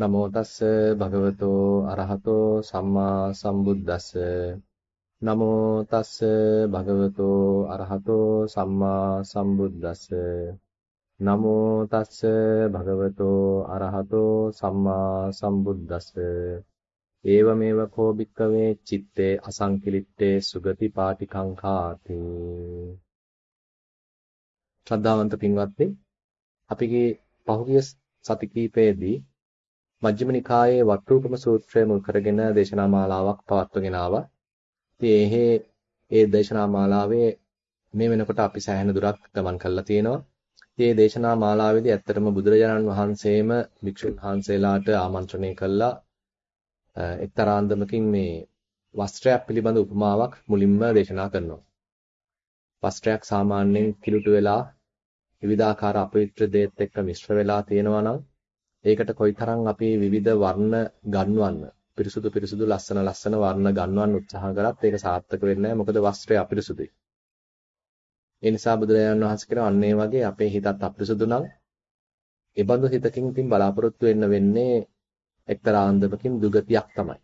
නමෝ තස්ස භගවතෝ අරහතෝ සම්මා සම්බුද්දස්ස. නමෝ තස්ස භගවතෝ අරහතෝ සම්මා සම්බුද්දස්ස. නමෝ තස්ස භගවතෝ අරහතෝ සම්මා සම්බුද්දස්ස. ඒවමේව කෝ භික්කවේ චitte අසංකිලිට්ඨේ සුගති පාටිකංකාති ශ්‍රද්ධාවන්ත පින්වත්නි අපිගේ පහුගිය සති කීපයේදී මජ්ක්‍ධිම නිකායේ වට්ටූපම සූත්‍රය මුල් කරගෙන දේශනා මාලාවක් පවත්වගෙන ආවා. ඉතින් ඒ ඒ දේශනා මාලාවේ මේ වෙනකොට අපි සෑහෙන දුරක් ගමන් කරලා තියෙනවා. ඉතින් මේ දේශනා මාලාවේදී ඇත්තටම බුදුරජාණන් වහන්සේම භික්ෂුන් වහන්සේලාට ආමන්ත්‍රණය කළා එක්තරාන්දමකින් මේ වස්ත්‍රයක් පිළිබඳ උපමාවක් මුලින්ම දේශනා කරනවා. වස්ත්‍රයක් සාමාන්‍යයෙන් කිලුට වෙලා විවිධාකාර අපවිත්‍ර දේත් එක්ක මිශ්‍ර වෙලා තියෙනවා නම් ඒකට කොයිතරම් අපි විවිධ වර්ණ ගන්වන්න පිරිසුදු පිරිසුදු ලස්සන ලස්සන වර්ණ ගන්වන්න උත්සාහ කරත් ඒක සාර්ථක වෙන්නේ මොකද වස්ත්‍රය අපිරිසුදුයි. ඒ නිසා බුදුරජාණන් වහන්සේ කියනවා අන්න ඒ වගේ අපේ හිතත් අපිරිසුදු නම් ඒ බඳු හිතකින් තින් බලාපොරොත්තු වෙන්න වෙන්නේ එක්තරා අන්දමකින් දුගතියක් තමයි.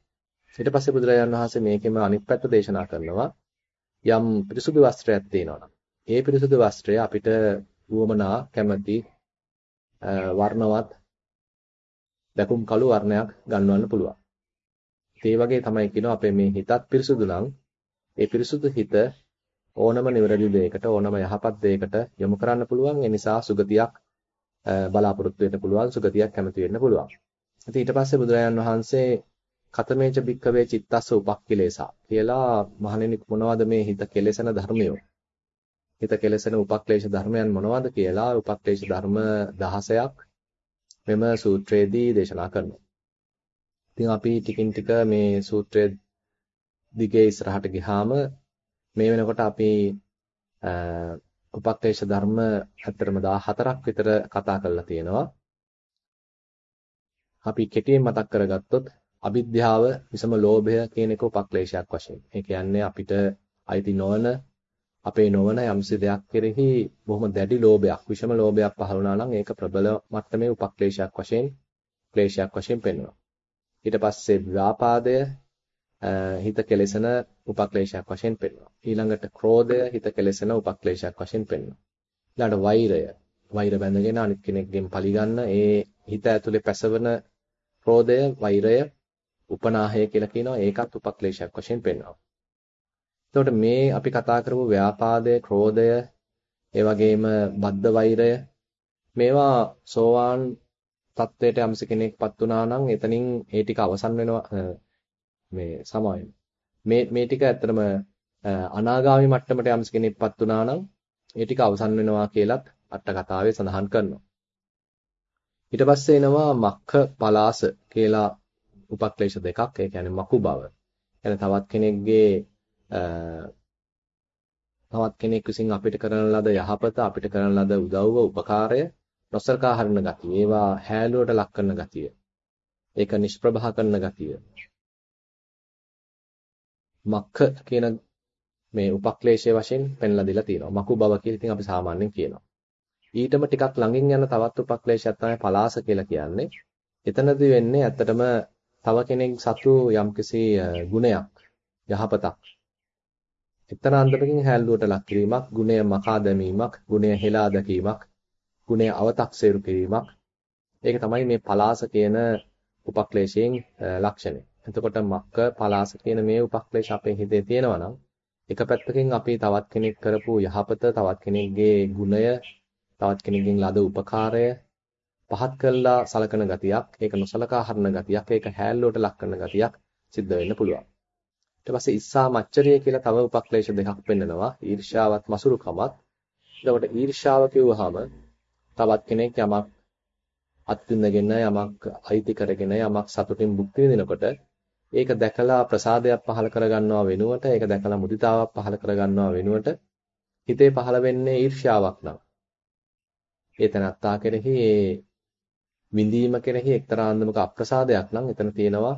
ඊට පස්සේ බුදුරජාණන් වහන්සේ මේකෙම අනිත් පැත්ත දේශනා කරනවා යම් පිරිසුදු වස්ත්‍රයක් තියෙනවා නම් ඒ පිරිසුදු වස්ත්‍රය අපිට උවමනා කැමැති වර්ණවත් දැකුම් කළු වර්ණයක් ගන්වන්න පුළුවන්. ඒ වගේ තමයි කියනවා අපේ මේ හිතත් පිරිසුදු නම් ඒ පිරිසුදු හිත ඕනම නිවැරදි දෙයකට ඕනම යහපත් දෙයකට යොමු කරන්න පුළුවන්. ඒ නිසා සුගතියක් බලාපොරොත්තු වෙන්න පුළුවන්. සුගතියක් කැමති වෙන්න පුළුවන්. ඉතින් ඊට පස්සේ බුදුරජාන් වහන්සේ කතමේච භික්කවේ චිත්තස්ස උපක්ඛිලේසා කියලා මහණෙනි මොනවද මේ හිත කෙලෙසන ධර්මයෝ? හිත කෙලෙසන උපක්ලේශ ධර්මයන් මොනවද කියලා උපක්ලේශ ධර්ම 16ක් මෙම සූත්‍රයේදී දේශනා කරනවා. ඉතින් අපි ටිකින් ටික මේ සූත්‍රයේ දිගේ ඉස්සරහට ගියාම මේ වෙනකොට අපි උපක්ලේශ ධර්ම ඇත්තටම 14ක් විතර කතා කරලා තියෙනවා. අපි කෙටියෙන් මතක් කරගත්තොත් අවිද්‍යාව විසම ලෝභය කියන එක උපක්ලේශයක් වශයෙන්. ඒ කියන්නේ අපිට අයිති නොවන අපේ නොවන යම්සි දෙයක් කෙරෙහි බොහොම දැඩි ලෝභයක්, විෂම ලෝභයක් පහළ වුණා නම් ඒක ප්‍රබල මට්ටමේ උපක්ලේශයක් වශයෙන්, ක්ලේශයක් වශයෙන් පෙන්වනවා. ඊට පස්සේ ව්‍යාපාදය හිත කෙලෙසන උපක්ලේශයක් වශයෙන් පෙන්වනවා. ඊළඟට ක්‍රෝධය හිත කෙලෙසන උපක්ලේශයක් වශයෙන් පෙන්වනවා. ඊළඟට වෛරය, වෛර බැඳගෙන අනිත් කෙනෙක්ගෙන් පරිගන්න ඒ හිත ඇතුලේ පැසවෙන ක්‍රෝධය, වෛරය, උපනාහය කියලා කියනවා. ඒකත් උපක්ලේශයක් වශයෙන් පෙන්වනවා. එතකොට මේ අපි කතා කරපු ව්‍යාපාදය, ක්‍රෝධය, ඒ වගේම බද්ධ වෛරය මේවා සෝවාන් තත්වයට යම්ස කෙනෙක්පත් වුණා නම් එතනින් ඒ ටික අවසන් වෙනවා මේ සමායන. මේ මේ ටික ඇත්තටම අනාගාමි මට්ටමට යම්ස කෙනෙක්පත් වුණා නම් ඒ ටික අවසන් වෙනවා කියලත් අට කතාවේ සඳහන් කරනවා. ඊට පස්සේ එනවා මක්ඛ පලාස කියලා උපක්ලේශ දෙකක්. ඒ කියන්නේ මකු බව. يعني තවත් කෙනෙක්ගේ තවත් කෙනෙක් විසින් අපිට කරන ලද යහපත අපිට කරන ලද උදව්ව උපකාරය නොසලකා හරින ගතිය. ඒවා හැලුවට ලක් කරන ගතිය. ඒක නිෂ්ප්‍රභා කරන ගතිය. මක්ඛ කියන මේ උපක්ලේශයේ වශයෙන් පෙන්ලා දීලා තියෙනවා. මකු බව කියලා ඉතින් අපි සාමාන්‍යයෙන් කියනවා. ඊටම ටිකක් ළඟින් යන තවත් උපක්ලේශයක් තමයි පලාස කියලා කියන්නේ. එතනදී වෙන්නේ ඇත්තටම තව කෙනෙක් සතු යම්කිසි ගුණයක් යහපතක් එක්තරා අන්දමකින් හැල්ලුවට ලක් කිරීමක්, ගුණය මකා දැමීමක්, ගුණය හෙලා දැකීමක්, ගුණය අව탁සේරු කිරීමක්. ඒක තමයි මේ පලාස කියන උපක්ලේශයෙන් ලක්ෂණය. එතකොට මක්ක පලාස කියන මේ උපක්ලේශ අපේ හිතේ තියෙනවා නම් එක පැත්තකින් අපි තවත් කෙනෙක් කරපු යහපත, තවත් කෙනෙක්ගේ ගුණය, තවත් කෙනෙක්ගෙන් ලද උපකාරය පහත් කළා සලකන ගතියක්, ඒක නොසලකා හරින ගතියක්, ඒක හැල්ලුවට ලක් කරන ගතියක් සිද්ධ වෙන්න පුළුවන්. ඊට පස්සේ ඉස්සා මච්චරිය කියලා තව උපක්ලේශ දෙකක් පෙන්නනවා. ඊර්ෂාවත් මසුරුකමත්. එතකොට ඊර්ෂාව කිව්වහම තවත් කෙනෙක් යමක් අත්විඳගෙන යමක් අයිති කරගෙන යමක් සතුටින් භුක්ති විඳිනකොට ඒක දැකලා ප්‍රසාදයක් පහල කරගන්නවා වෙනුවට ඒක දැකලා මුදිතාවක් පහල කරගන්නවා වෙනුවට හිතේ පහල වෙන්නේ ඊර්ෂ්‍යාවක් නම් ඒ තනත්තා කෙරෙහි ඒ විඳීම කෙරෙහි එක්තරා අන්දමක අප්‍රසාදයක් නම් එතන තියෙනවා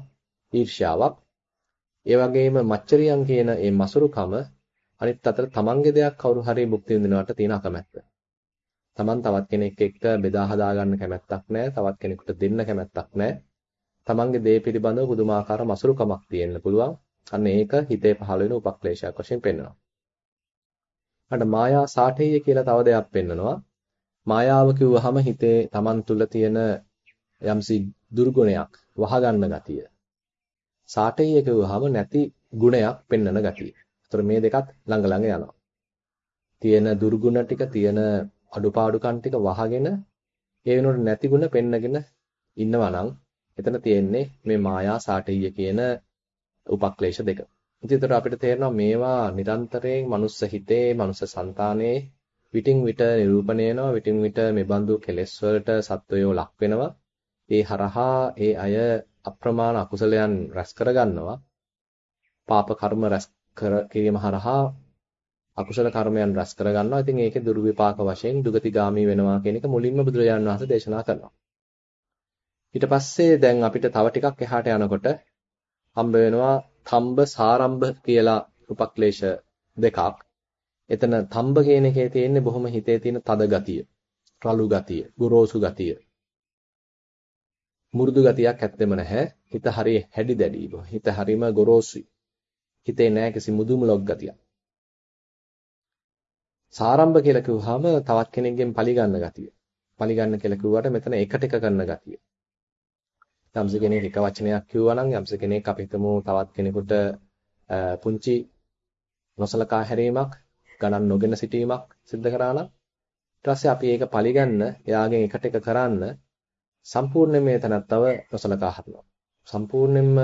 ඊර්ෂ්‍යාවක් ඒ වගේම මච්චරියන් කියන මේ මසුරුකම අනිත් අතට තමන්ගේ දෙයක් කවුරු හරි භුක්ති විඳිනවට තියෙන අකමැත්ත. තමන් තවත් කෙනෙක් එක්ක බෙදා හදා ගන්න කැමැත්තක් නැහැ. තවත් කෙනෙකුට දෙන්න කැමැත්තක් නැහැ. තමන්ගේ දේ පිළිබඳව පුදුමාකාර මසුරුකමක් තියෙන්න පුළුවන්. අන්න ඒක හිතේ පහළ වෙන උපක්ලේශයක් වශයෙන් පෙන්වනවා. අන්න මායා සාඨේය කියලා තව දෙයක් පෙන්වනවා. මායාව කිව්වහම හිතේ තමන් තුළ තියෙන යම්සි දුර්ගුණයක් වහගන්න ගතිය. සාඨේය කිව්වහම නැති ගුණයක් පෙන්වන ගතිය. ඒතර මේ දෙකත් ළඟ ළඟ යනවා. තියෙන දුර්ගුණ ටික තියෙන අඩුපාඩුකම් ටික වහගෙන ඒ වෙනුවට නැති ගුණ පෙන්නගෙන ඉන්නවා නම් එතන තියෙන්නේ මේ මායා සාඨේය කියන උපක්ලේශ දෙක. ඉතින් අපිට තේරෙනවා මේවා නිරන්තරයෙන් මනුස්ස හිතේ මනුස්ස సంతානයේ විටින් විට නිරූපණය වෙනවා විටින් විට මේ බඳු කෙලෙස් වලට සත්වයෝ ලක් වෙනවා. ඒ හරහා ඒ අය අප්‍රමාණ අකුසලයන් රැස් කරගන්නවා. පාප කර්ම රැස් කර කිරීම හරහා අකුසල කර්මයන් රැස් කරගන්නවා. ඉතින් ඒකේ දුර්විපාක වශයෙන් දුගතිගාමී වෙනවා කියන එක මුලින්ම බුදුරජාණන් වහන්සේ දේශනා කරනවා. ඊට පස්සේ දැන් අපිට තව ටිකක් එහාට යනකොට හම්බ වෙනවා තම්බ සාරම්භ කියලා උපක්ලේශ දෙකක්. එතන තම්බ කියන එකේ තියෙන්නේ බොහොම හිතේ තියෙන තද ගතිය, රළු ගතිය, ගොරෝසු ගතිය. මුරුදු ගතියක් ඇත්තෙම නැහැ. හිත හරිය හැඩි දැඩිව. හිත හරීම ගොරෝසුයි. හිතේ නැහැ කිසි මුදුමුලක් ගතියක්. සාරම්භ කියලා කිව්වහම තවත් කෙනෙක්ගෙන් පරිගන්න ගතිය. පරිගන්න කියලා කිව්වට මෙතන එකට එක කරන ගතිය. යම්ස කෙනෙක් එක වචනයක් කිව්වා නම් යම්ස කෙනෙක් අපි හිතමු තවත් කෙනෙකුට පුංචි නොසලකා හැරීමක් ගණන් නොගෙන සිටීමක් සිද්ධ කරා නම් ඊට පස්සේ අපි ඒක පරිගන්න එයාගෙන් එකට එක කරන්න සම්පූර්ණයෙන් මේ තනත්තව නොසලකා හරිනවා. සම්පූර්ණයෙන්ම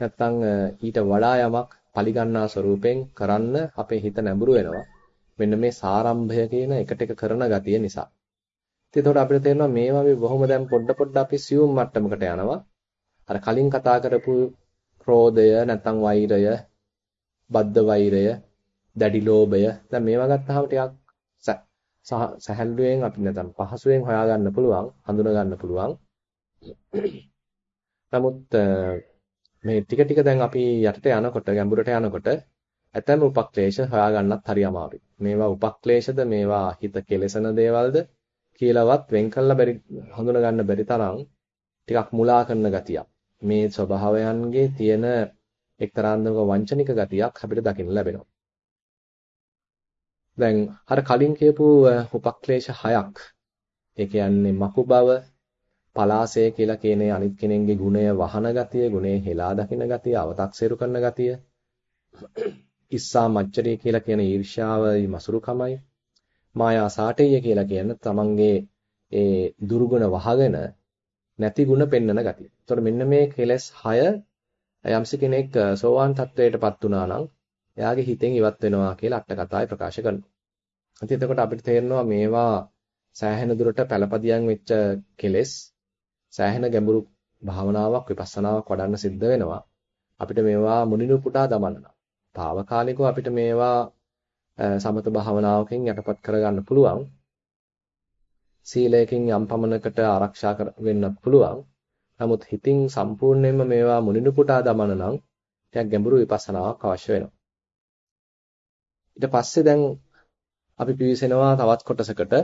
නැත්තම් ඊට වඩා යමක් පරිගන්නා ස්වරූපෙන් කරන්න අපේ හිත නැඹුරු වෙනවා. මෙන්න මේ සාරම්භය කියන එකට එක කරන ගතිය නිසා. ඉතින් එතකොට අපිට තේරෙනවා මේවා මේ බොහොම දැන් පොඩ පොඩ අපි සියුම් මට්ටමකට යනවා. අර කලින් කතා කරපු ක්‍රෝධය නැත්නම් වෛරය, බද්ධ වෛරය, දැඩි ලෝභය දැන් මේවා ගත්තාම ටිකක් සහැල්ලුවෙන් අපි නැත්නම් පහසුවෙන් හොයාගන්න පුළුවන්, හඳුනා ගන්න පුළුවන්. නමුත් මේ ටික ටික දැන් අපි යටට යනකොට ගැඹුරට යනකොට ඇතැම් උපක්ලේශ හොයාගන්නත් හරි අමාරුයි. මේවා උපක්ලේශද මේවා හිත කෙලසන දේවල්ද කියලාවත් වෙන් කළා බැරි හඳුනා ගන්න බැරි තරම් ටිකක් මුලා කරන ගතියක්. මේ ස්වභාවයන්ගේ තියෙන එක්තරාන්දමක වංචනික ගතියක් අපිට දකින්න ලැබෙනවා. දැන් අර කලින් කියපු උපක්ලේශ හයක් ඒ කියන්නේ මකු බව පලාසය කියලා කියන අනිත් කෙනෙන්ගේ ගුණය වහන ගතිය, ගුණේ හෙලා දකින ගතිය, අව탁සේරු කරන ගතිය. ඉස්සා මච්චරිය කියලා කියන ඊර්ෂ්‍යාවයි මසුරුකමයි. මායා සාටේය කියලා කියන තමන්ගේ ඒ දුර්ගුණ වහගෙන නැති ගුණ පෙන්වන ගතිය. ඒතකොට මෙන්න මේ කෙලස් 6 යම්ස කෙනෙක් සෝවාන් තත්වයටපත් වුණා නම් එයාගේ හිතෙන් ඉවත් වෙනවා කියලා අට කතාවේ ප්‍රකාශ කරනවා. ඉතින් එතකොට අපිට තේරෙනවා මේවා සෑහෙන දුරට පළපදියම් වෙච්ච කෙලෙස් සෑහෙන ගැඹුරු භාවනාවක් විපස්සනාවක් වඩන්න සිද්ධ වෙනවා. අපිට මේවා මුනිනු පුටා දමන්න. తాවකාලිකව අපිට මේවා සමත භාවනාවකින් යටපත් කරගන්න පුළුවන්. සීලයකින් යම් පමණකට ආරක්ෂා වෙන්නත් පුළුවන්. නමුත් හිතින් සම්පූර්ණයෙන්ම මේවා මුනිනු පුටා දමන නම් ටිකක් ගැඹුරු විපස්සනාවක් අවශ්‍ය වෙනවා. ඊට පස්සේ දැන් අපි පිවිසෙනවා තවත් කොටසකට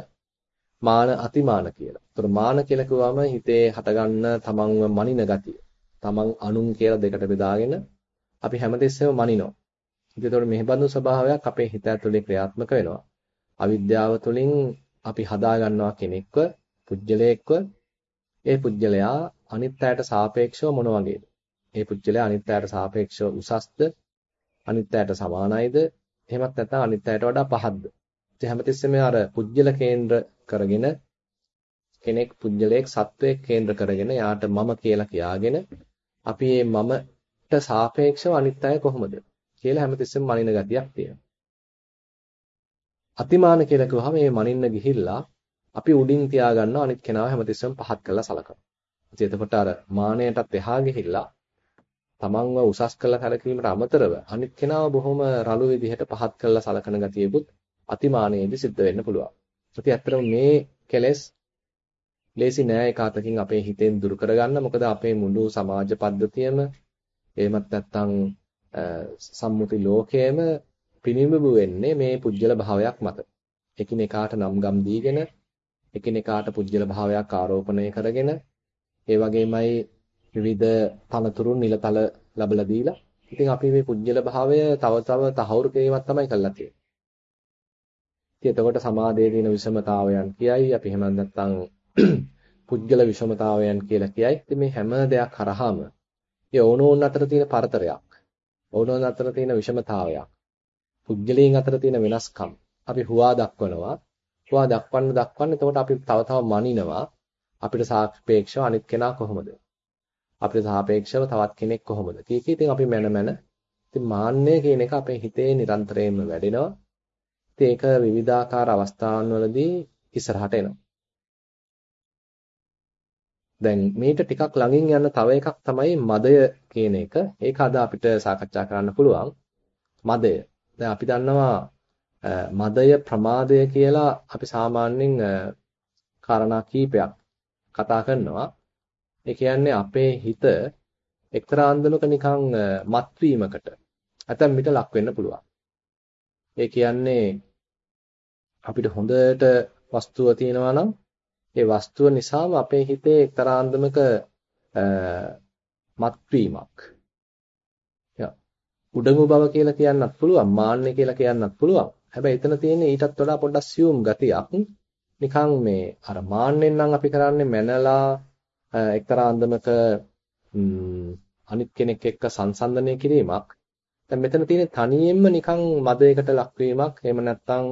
මාන අතිමාන කියලා. ඒතර මාන කියලා කිව්වම හිතේ හටගන්න තමන්ව මනින ගතිය. තමන් අනුන් කියලා දෙකට බෙදාගෙන අපි හැමතිස්සෙම මනිනවා. ඉතින් ඒතකොට මෙහෙබඳු ස්වභාවයක් අපේ හිත ඇතුලේ ක්‍රියාත්මක වෙනවා. අවිද්‍යාව තුළින් අපි හදා ගන්නවා කෙනෙක්ව, පුජ්‍යලයක්ව. ඒ පුජ්‍යලයා අනිත් අයට සාපේක්ෂව මොන වගේද? ඒ පුජ්‍යලයා අනිත් අයට සාපේක්ෂව උසස්ද? අනිත් අයට සමානයිද? එහෙමත් නැත්නම් අනිත් අයට වඩා පහත්ද? ඉතින් හැමතිස්සෙම අර පුජ්‍යල කේන්ද්‍ර කරගෙන කෙනෙක් පුජ්‍යලයක් සත්වයක් කේන්ද්‍ර කරගෙන යාට මම කියලා කියාගෙන අපි මේ මමට සාපේක්ෂව අනිත් අය කොහොමද කියලා හැමතිස්සෙම මනින ගතියක් තියෙනවා. අතිමාන කියලා කිව්වහම මේ මනින්න ගිහිල්ලා අපි උඩින් තියාගන්නවා අනිත් කෙනාව හැමතිස්සෙම පහත් කරලා සලකනවා. ඉතින් එතකොට අර මානයටත් එහා ගිහිල්ලා තමන්ව උසස් කරලා සැලකීමට අමතරව අනිත් කෙනාව බොහොම රළු විදිහට පහත් කරලා සලකන ගතියකුත් අතිමානයේදී සිද්ධ වෙන්න පුළුවන්. ඉතින් ඇත්තටම මේ කෙලෙස් ලේසි නෑ එක අතකින් අපේ හිතෙන් දුරු කරගන්න. මොකද අපේ මුළු සමාජ පද්ධතියම එහෙමත් නැත්නම් සම්මුති ලෝකයේම පිනිඹු වෙන්නේ මේ පුජ්‍යල භාවයක් මත. එකිනෙකාට නම් ගම් දීගෙන එකිනෙකාට පුජ්‍යල භාවයක් ආරෝපණය කරගෙන ඒ වගේමයි විවිධ තනතුරු නිලතල ලැබලා දීලා ඉතින් අපි මේ පුජ්‍යල භාවය තව තව තහවුරු කිරීමක් තමයි කරලා තියෙන්නේ. ඉතින් එතකොට සමාධියේ තියෙන විෂමතාවයන් කියයි අපි එහෙම නැත්නම් පුජ්‍යල විෂමතාවයන් කියලා කියයි. ඉතින් මේ හැම දෙයක් හරහාම ඒ ඕනෝන් අතර තියෙන පරතරයක්, ඕනෝන් අතර තියෙන විෂමතාවයක්, පුජ්‍යලීන් අතර තියෙන වෙනස්කම් අපි හුවා දක්වනවා. හුවා දක්වන්න දක්වන්න එතකොට අපි තව තව මනිනවා අපිට සාපේක්ෂව අනිත් කෙනා කොහොමද? අපිට සාපේක්ෂව තවත් කෙනෙක් කොහොමද? කීක ඉතින් අපි මන මන ඉතින් මාන්නය කියන එක අපේ හිතේ නිරන්තරයෙන්ම වැඩෙනවා. ඉතින් ඒක විවිධාකාර අවස්ථාන් වලදී ඉස්සරහට එනවා. දැන් මේට ටිකක් ළඟින් යන තව එකක් තමයි මදය කියන එක. ඒක අද අපිට සාකච්ඡා කරන්න පුළුවන්. මදය. දැන් අපි දන්නවා මදය ප්‍රමාදය කියලා අපි සාමාන්‍යයෙන් කාරණා කීපයක් කතා කරනවා. ඒ කියන්නේ අපේ හිත එක්තරා අන්දමක නිකන් මත්වීමකට ඇතැම් විට ලක් වෙන්න පුළුවන්. ඒ කියන්නේ අපිට හොඳට වස්තුව තියෙනවා නම් ඒ වස්තුව නිසාම අපේ හිතේ එක්තරා අන්දමක මත්වීමක්. උඩඟු බව කියලා කියන්නත් පුළුවන්, මාන්නය කියලා කියන්නත් පුළුවන්. හැබැයි එතන තියෙන්නේ ඊටත් වඩා පොඩ්ඩක් සියුම් ගතියක්. නිකන් මේ අර මාන්නෙන් නම් අපි කරන්නේ මැනලා එක්තරා අන්දමක අනිත් කෙනෙක් එක්ක සංසන්දනය කිරීමක්. දැන් මෙතන තියෙන තනියෙන්ම නිකන් මදයකට ලක්වීමක්, එහෙම නැත්නම්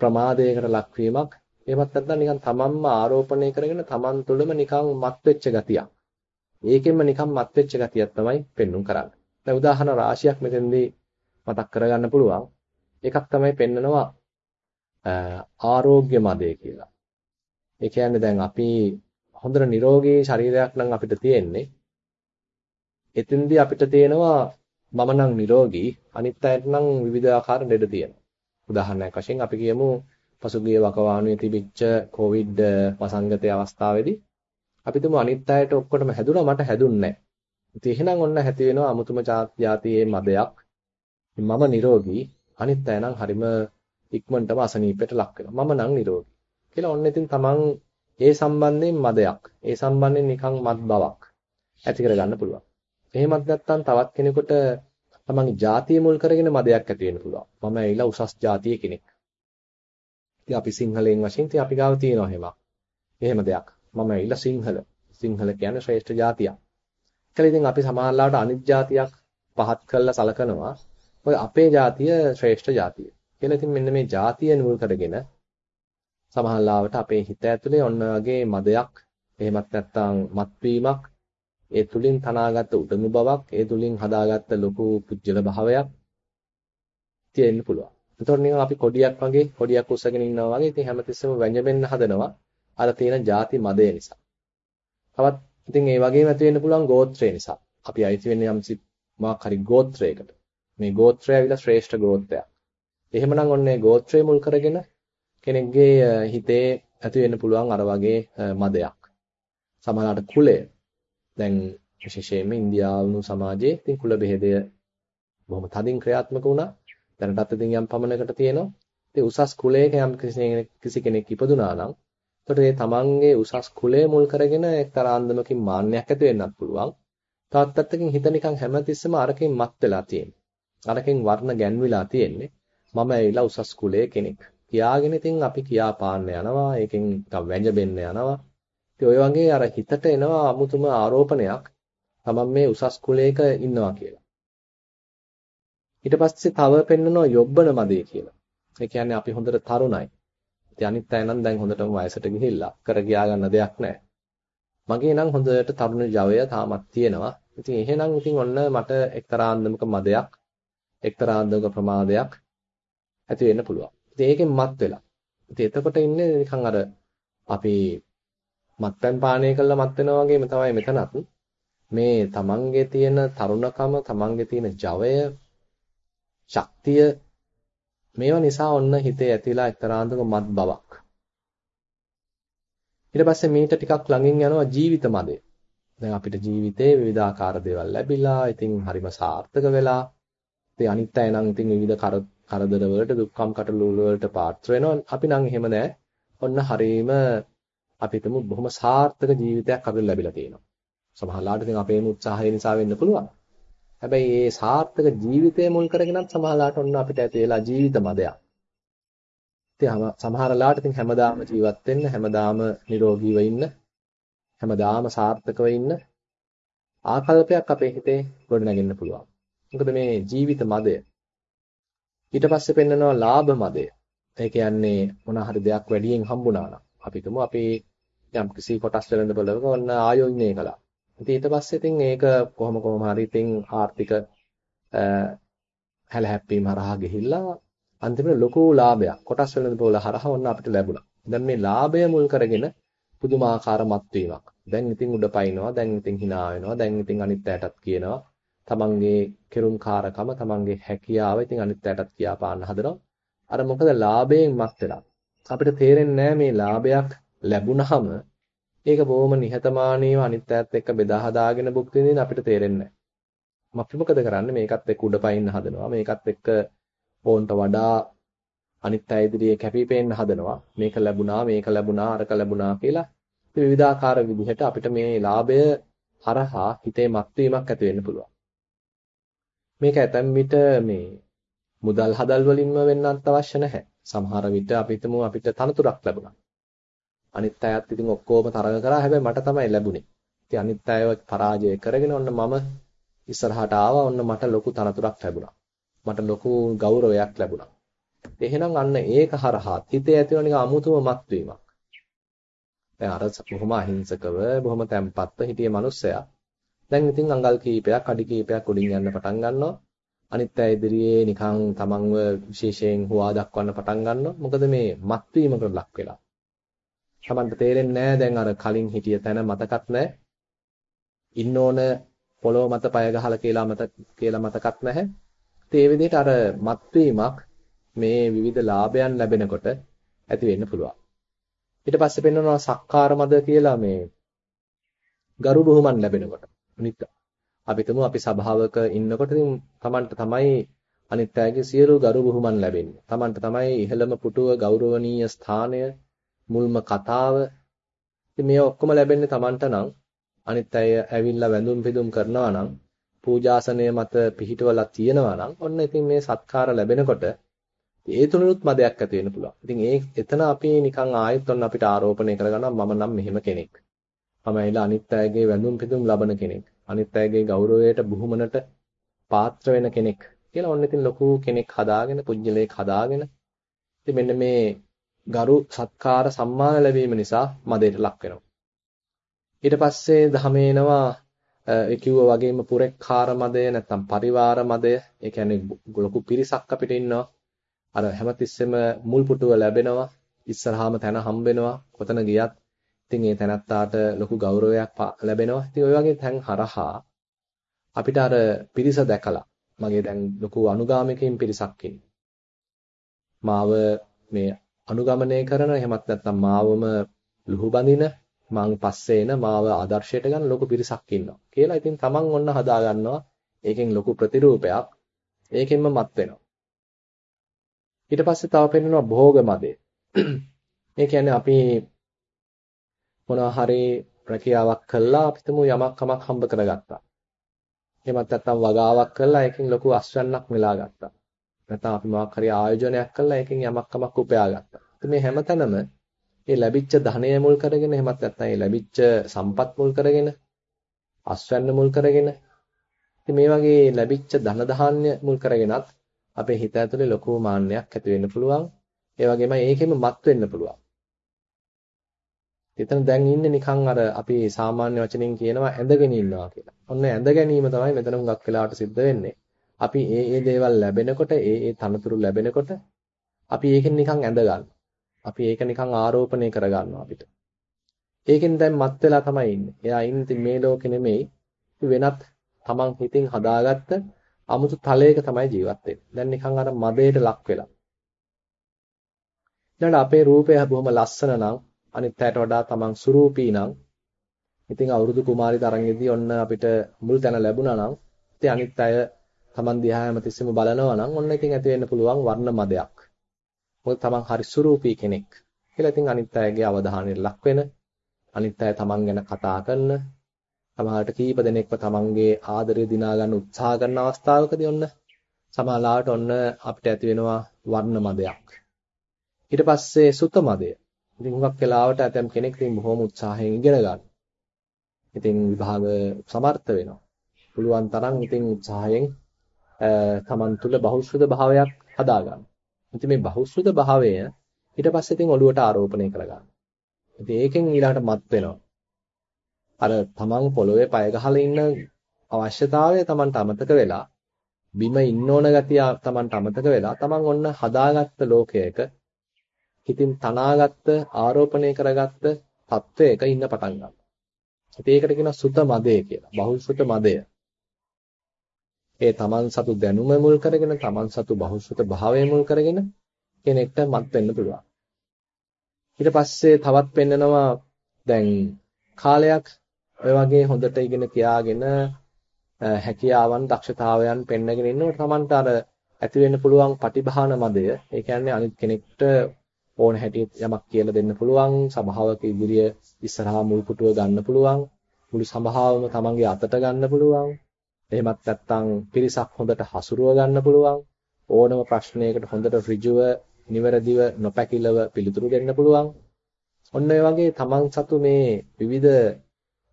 ප්‍රමාදයකට ලක්වීමක්, එහෙමත් නැත්නම් නිකන් තමන්ම ආරෝපණය කරගෙන තමන් තුළම නිකන් මත් වෙච්ච ගතියක්. ඒකෙන්ම නිකන් මත් වෙච්ච ගතියක් තමයි පෙන්눔 කරන්නේ. දැන් උදාහරණ රාශියක් මෙතෙන්දී මතක් කරගන්න පුළුවන්. එකක් තමයි පෙන්නනවා ආරෝග්‍ය මදය කියලා. ඒ කියන්නේ දැන් අපි හොඳට නිරෝගී ශරීරයක් නම් අපිට තියෙන්නේ. එතෙන්දී අපිට තේනවා මම නම් නිරෝගී අනිත් අයට නම් විවිධාකාර ලෙඩ තියෙනවා. උදාහරණයක් වශයෙන් අපි කියමු පසුගිය වකවානුවේ තිබිච්ච කොවිඩ් වසංගතයේ අවස්ථාවේදී අපි තුමු අනිත් අයට ඔක්කොටම හැදුනා මට හැදුන්නේ නැහැ. ඉතින් එහෙනම් ඔන්න ඇති වෙනවා අමුතුම જાතියේ මදයක්. මම නිරෝගී අනිත් අය නම් හරිම ඉක්මනටම අසනීපයට ලක් වෙනවා. මම නම් නිරෝගී. කියලා ඔන්න ඉතින් තමන් ඒ සම්බන්ධයෙන් මදයක්, ඒ සම්බන්ධයෙන් නිකන් මත් බවක් ඇති කරගන්න පුළුවන්. එහෙමත් නැත්නම් තවත් කෙනෙකුට තමන්ගේ ජාතිය මුල් කරගෙන මදයක් ඇති වෙන්න පුළුවන්. මම ඇවිල්ලා උසස් ජාතියේ කෙනෙක්. ඉතින් අපි සිංහලෙන් වශයෙන් ඉතින් අපි ගාව තියෙනවා එහෙම. එහෙම දෙයක්. මම ඇවිල්ලා සිංහල. සිංහල කියන්නේ ශ්‍රේෂ්ඨ ජාතියක්. කියලා ඉතින් අපි සමාජලාවට අනිත් ජාතියක් පහත් කරලා සලකනවා. මොකද අපේ ජාතිය ශ්‍රේෂ්ඨ ජාතිය. කියලා ඉතින් මෙන්න මේ ජාතිය නුල් කරගෙන සමහරවිට අපේ හිත ඇතුලේ ඔන්න වගේ මදයක් එහෙමත් නැත්නම් මත්වීමක් ඒ තුලින් තනාගත්ත උඩඟු බවක් ඒ තුලින් හදාගත්ත ලොකු පුජ්‍යල භාවයක් තියෙන්න පුළුවන්. එතකොට නිකන් අපි කොඩියක් වගේ කොඩියක් උස්සගෙන ඉන්නවා වගේ ඉතින් හැමතිස්සෙම වැඤ්ඤෙන්න හදනවා අර තියෙන ಜಾති මදය නිසා. තවත් ඉතින් ඒ වගේම ඇති වෙන්න පුළුවන් ගෝත්‍රය නිසා. අපි අයිති වෙන්නේ යම්සි මාක් හරි ගෝත්‍රයකට. මේ ගෝත්‍රය ඇවිල්ලා ශ්‍රේෂ්ඨ ගෝත්‍රයක්. එහෙමනම් ඔන්නේ ගෝත්‍රය මුල් කරගෙන කෙනෙක්ගේ හිතේ ඇති වෙන්න පුළුවන් අර වගේ මදයක්. සමහරවිට කුලය. දැන් විශේෂයෙන්ම ඉන්දියානු සමාජයේ ඉතින් කුල බෙහෙදය බොහොම තදින් ක්‍රියාත්මක වුණා. දැනටත් ඉතින් යම් පමණකට තියෙනවා. ඉතින් උසස් කුලයක යම් කිසි කෙනෙක් ඉපදුනා නම් එතකොට ඒ තමන්ගේ උසස් කුලය මුල් කරගෙන එක්තරා අන්දමකින් මාන්නයක් ඇති වෙන්නත් පුළුවන්. තවත් පැත්තකින් හිත නිකන් හැමතිස්සෙම අරකින් මත් වෙලා තියෙන්නේ. අරකින් වර්ණ ගැන්විලා තියෙන්නේ. මම ඇවිල්ලා උසස් කුලයේ කෙනෙක්. කියාගෙන ඉතින් අපි කියා පාන්න යනවා. ඒකෙන් නිකන් වැජබෙන්න යනවා. ඉතින් ඔය වගේ අර හිතට එනවා අමුතුම ආරෝපණයක්. තමන් මේ උසස් කුලයක ඉන්නවා කියලා. ඊට පස්සේ තව පෙන්නනවා යොබ්බන මදේ කියලා. ඒ කියන්නේ අපි හොඳට තරුණයි. ඉතින් අනිත් අය නම් දැන් හොඳටම වයසට ගිහිල්ලා කර ගියා ගන්න දෙයක් නැහැ. මගේ නම් හොඳට තරුණ ජවය තාමත් තියෙනවා. ඉතින් එහෙනම් ඉතින් ඔන්න මට එක්තරා අන්දමක මදයක් එක්තරා අන්දමක ප්‍රමාදයක් ඇති වෙන්න පුළුවන්. ඉතින් ඒකෙන් මත් වෙලා. ඉතින් එතකොට ඉන්නේ නිකන් අර අපි මත්පැන් පානය කළා මත් වෙනවා වගේම තමයි මෙතනත් මේ තමන්ගේ තියෙන තරුණකම තමන්ගේ තියෙන ජවය ශක්තිය මේවා නිසා ඔන්න හිතේ ඇතිලා එක්තරාන්තක මත් බවක් ඊට පස්සේ මීට ටිකක් ළඟින් යනවා ජීවිත මදය දැන් අපිට ජීවිතේ විවිධාකාර දේවල් ලැබිලා ඉතින් හරිම සාර්ථක වෙලා ඉතින් අනිත් අය නම් ඉතින් විවිධ කරදර වලට දුක්ඛම් කටළු වලට පාත්‍ර වෙනවා. අපි නම් එහෙම නැහැ. ඔන්න හරීම අපි හිතමු බොහොම සාර්ථක ජීවිතයක් අපිට ලැබිලා තියෙනවා. සමහරලාට ඉතින් අපේම උත්සාහය නිසා වෙන්න පුළුවන්. හැබැයි මේ සාර්ථක ජීවිතය මුල් කරගෙනත් සමහරලාට ඔන්න අපිට ඇති වෙලා ජීවිත මදයක්. ඉතින් සමහරලාට ඉතින් හැමදාම ජීවත් වෙන්න, හැමදාම නිරෝගීව ඉන්න, හැමදාම සාර්ථකව ඉන්න ආකල්පයක් අපේ හිතේ ගොඩනගෙන්න පුළුවන්. මොකද මේ ජීවිත මදය ඊට පස්සේ පෙන්නනවා ලාභ මදය. ඒ කියන්නේ මොන හරි දෙයක් වැඩියෙන් හම්බුණා නම් අපි හිතමු අපි යම් කිසි කොටස් වෙළඳ බලවක ඔන්න ආයෝජනය කළා. ඉතින් ඊට පස්සේ ඉතින් ඒක කොහොම කොහොම හරි ඉතින් ආර්ථික හැලහැප්පීම හරහා ගිහිල්ලා අන්තිමට ලොකු ලාභයක් කොටස් වෙළඳ පොළ හරහා ඔන්න අපිට ලැබුණා. දැන් මේ ලාභය මුල් කරගෙන පුදුමාකාර මත්වීමක්. දැන් ඉතින් උඩ පයින්නවා, දැන් ඉතින් hina වෙනවා, දැන් ඉතින් අනිත් අයටත් කියනවා. තමන්ගේ කෙරුම්කාරකම, තමන්ගේ හැකියාව ඉතින් අනිත් අයටත් කියා පාන්න හදනවා. අර මොකද ලාභයෙන් මත් වෙලා. අපිට තේරෙන්නේ මේ ලාභයක් ලැබුණහම ඒක බොහොම නිහතමානීව අනිත් අයත් එක්ක බෙදා හදාගෙන භුක්ති විඳින්න අපිට තේරෙන්නේ නැහැ. අපි මොකද කරන්නේ? මේකත් එක්ක උඩපයින්න හදනවා. මේකත් එක්ක ඕන්ට වඩා අනිත් අය ඉදිරියේ කැපිපෙන්න හදනවා. මේක ලැබුණා, මේක ලැබුණා, අරක ලැබුණා කියලා. විවිධාකාර විදිහට අපිට මේ ලාභය හරහා හිතේ මත්වීමක් ඇති වෙන්න පුළුවන්. මේක ඇතැම් විට මේ මුදල් හදල් වලින්ම වෙන්නත් අවශ්‍ය නැහැ. සමහර විට අපි හිතමු අපිට තනතුරක් ලැබුණා. අනිත් අයත් ඉතින් ඔක්කොම තරඟ කරා. හැබැයි මට තමයි ලැබුණේ. ඉතින් අනිත් අයව පරාජය කරගෙන ඔන්න මම ඉස්සරහට ආවා. ඔන්න මට ලොකු තනතුරක් ලැබුණා. මට ලොකු ගෞරවයක් ලැබුණා. එහෙනම් අන්න ඒක හරහා හිතේ ඇතිවන නිකන් අමුතුම මත්වීමක්. දැන් අර බොහොම අහිංසකව බොහොම තැම්පත්ව හිටිය මිනිස්සයා දැන් ඉතින් අඟල් කීපයක් අඩි කීපයක් උඩින් යන්න පටන් ගන්නවා. අනිත් අය ඉදිරියේ නිකන් තමන්ව විශේෂයෙන් හුවා දක්වන්න පටන් ගන්නවා. මොකද මේ මත්වීමකට ලක් වෙලා. තමන්ට තේරෙන්නේ නැහැ දැන් අර කලින් හිටිය තැන මතකත් නැහැ. ඉන්න ඕන පොළොව මත පය ගහලා කියලා මත කියලා මතකත් නැහැ. ඒ විදිහට අර මත්වීමක් මේ විවිධ ලාභයන් ලැබෙනකොට ඇති වෙන්න පුළුවන්. ඊට පස්සේ පෙන්වනවා සක්කාර මද කියලා මේ ගරු බුහුමන් ලැබෙනකොට. අනිත් අපි තුමු අපි සභාවක ඉන්නකොට ඉතින් Tamanට තමයි අනිත් අයගේ සියලු ගරු බුහුමන් ලැබෙන්නේ. Tamanට තමයි ඉහළම පුටුව ගෞරවනීය ස්ථානය මුල්ම කතාව. ඉතින් මේ ඔක්කොම ලැබෙන්නේ Tamanට නම් අනිත් අය ඇවිල්ලා වැඳුම් පිදුම් කරනවා නම් පූජාසනය මත පිහිටවලා තියෙනවා නම් ඔන්න ඉතින් මේ සත්කාර ලැබෙනකොට ඒ තුනලුත් මදයක් ඇති වෙන්න පුළුවන්. ඉතින් ඒ එතන අපි නිකන් ආයෙත් ඔන්න අපිට ආරෝපණය කරගන්නවා මම නම් මෙහෙම කෙනෙක්. මම ඇවිල්ලා අනිත් අයගේ වැඳුම් පිදුම් ලබන කෙනෙක්. අනිත් අයගේ ගෞරවයට බුහුමනට පාත්‍ර වෙන කෙනෙක් කියලා ඔන්න ඉතින් ලොකු කෙනෙක් හදාගෙන පුජ්‍යලයක් හදාගෙන ඉතින් මෙන්න මේ ගරු සත්කාර සම්මාන ලැබීම නිසා මදයට ලක් වෙනවා. ඊට පස්සේ ධමේනවා ඒ කිව්වා වගේම පුරෙක්කාර මදය නැත්නම් පරිවාර මදය. ඒ කියන්නේ ලොකු පිරිසක් අපිට ඉන්නවා. අර හැමතිස්සෙම මුල් පුටුව ලැබෙනවා. ඉස්සරහාම තැන හම්බෙනවා කොතන ගියත් ඉතින් ඒ තැනත්තාට ලොකු ගෞරවයක් ලැබෙනවා. ඉතින් ওই වගේ තැන් හරහා අපිට අර පිරිස දැකලා මගේ දැන් ලොකු අනුගාමිකයින් පිරිසක් මාව මේ අනුගමනය කරන එහෙමත් නැත්නම් මාවම ලුහු බඳින මං පස්සේ එන මාව ආදර්ශයට ගන්න ලොකු පිරිසක් ඉන්නවා කියලා ඉතින් තමන් ඔන්න හදා ගන්නවා ඒකෙන් ලොකු ප්‍රතිරූපයක්. ඒකෙන්ම මත් වෙනවා. ඊට පස්සේ තව පෙන්නනවා භෝග මදේ. ඒ කියන්නේ අපි මොනවා හරි රැකියාවක් කළා අපිටම යමක් කමක් හම්බ කරගත්තා එහෙමත් නැත්නම් වගාවක් කළා ඒකෙන් ලොකු අස්වැන්නක් නෙලා ගත්තා නැත්නම් අපි මොකක් හරි ආයෝජනයක් කළා ඒකෙන් යමක් කමක් උපයා ගත්තා ඉතින් මේ හැමතැනම ඒ ලැබිච්ච ධනය මුල් කරගෙන එහෙමත් නැත්නම් ඒ ලැබිච්ච සම්පත් මුල් කරගෙන අස්වැන්න මුල් කරගෙන ඉතින් මේ වගේ ලැබිච්ච ධන ධාන්‍ය මුල් කරගෙනත් අපේ හිත ඇතුලේ ලොකු මාන්නයක් ඇති වෙන්න පුළුවන්. ඒ වගේම ඒකෙම මත් වෙන්න පුළුවන්. එතන දැන් ඉන්නේ නිකන් අර අපි සාමාන්‍ය වචනෙන් කියනවා ඇඳගෙන ඉන්නවා කියලා. ඔන්න ඇඳ ගැනීම තමයි මෙතන හුඟක් වෙලාවට සිද්ධ වෙන්නේ. අපි ඒ ඒ දේවල් ලැබෙනකොට ඒ ඒ තනතුරු ලැබෙනකොට අපි ඒකෙන් නිකන් ඇඳ ගන්නවා. අපි ඒක නිකන් ආරෝපණය කරගන්නවා අපිට. ඒකෙන් දැන් මත් වෙලා තමයි ඉන්නේ. එයා ඉන්නේ මේ ලෝකෙ නෙමෙයි වෙනත් තමන් හිතින් හදාගත්ත 아무තු තලයක තමයි ජීවත් වෙන්නේ. දැන් නිකන් අර මදයට ලක් වෙලා. ඊළඟට අපේ රූපය බොහොම ලස්සන නම් අනිත් අයට වඩා තමන් සුරූපී නම් ඉතින් අවුරුදු කුමාරි තරංගෙදී ඔන්න අපිට මුල් තැන ලැබුණා නම් ඉතින් අනිත් අය තමන් දිහා හැමතිස්සෙම බලනවා නම් ඔන්න ඉතින් ඇති වෙන්න පුළුවන් වර්ණ මදයක්. මොකද තමන් හරි සුරූපී කෙනෙක්. කියලා ඉතින් අනිත් අයගේ අවධානයට ලක් වෙන අනිත් අය තමන් ගැන කතා කරන සමහරට කීප දෙනෙක්ව තමන්ගේ ආදරය දිනා ගන්න උත්සාහ කරන අවස්ථාවකදී ඔන්න සමහරලාට ඔන්න අපිට ඇති වෙනවා වර්ණ මදයක්. ඊට පස්සේ සුත මදය. ඉතින් හුඟක් වෙලාවට ඇතම් කෙනෙක් ඉතින් බොහොම උත්සාහයෙන් ඉගෙන ගන්න. ඉතින් විභාග සමර්ථ වෙනවා. පුළුවන් තරම් ඉතින් උත්සාහයෙන් තමන් තුළ බහුශ්‍රද භාවයක් හදාගන්න. ඉතින් මේ බහුශ්‍රද භාවය ඊට පස්සේ ඉතින් ඔළුවට ආරෝපණය කරගන්න. ඉතින් ඒකෙන් ඊළඟට මත් වෙනවා. අර තමන් පොළොවේ පය ගහලා ඉන්න අවශ්‍යතාවය තමන්ට අමතක වෙලා බිම ඉන්න ඕන ගතිය තමන්ට අමතක වෙලා තමන් ඔන්න හදාගත්ත ලෝකයක හිතින් තනාගත්ත ආරෝපණය කරගත්ත තත්වයක ඉන්න පටන් ගන්නවා. ඉතින් ඒකට කියනවා සුත මදය කියලා. බහුසුත මදය. ඒ තමන් සතු දැනුම මුල් කරගෙන තමන් සතු බහුසුත භාවය මුල් කරගෙන කෙනෙක්ට මත් වෙන්න පුළුවන්. ඊට පස්සේ තවත් පෙන්නනවා දැන් කාලයක් ඔය වගේ හොඳට ඉගෙන තියාගෙන හැකියාවන් දක්ෂතාවයන් පෙන්නගෙන ඉන්නකොට තමන්ට අර ඇති වෙන්න පුළුවන් පටිභාන මදය ඒ කියන්නේ අනිත් කෙනෙක්ට ඕන හැටියට යමක් කියලා දෙන්න පුළුවන්. සභාවක ඉදිරිය ඉස්සරහා මුල් පුටුව ගන්න පුළුවන්. මුළු සභාවම තමන්ගේ අතට ගන්න පුළුවන්. එහෙමත් නැත්නම් පිරිසක් හොඳට හසුරුව ගන්න පුළුවන්. ඕනම ප්‍රශ්නයකට හොඳට ඍජුව නිවැරදිව නොපැකිලව පිළිතුරු දෙන්න පුළුවන්. ඔන්න ඔය වගේ තමන් සතු මේ විවිධ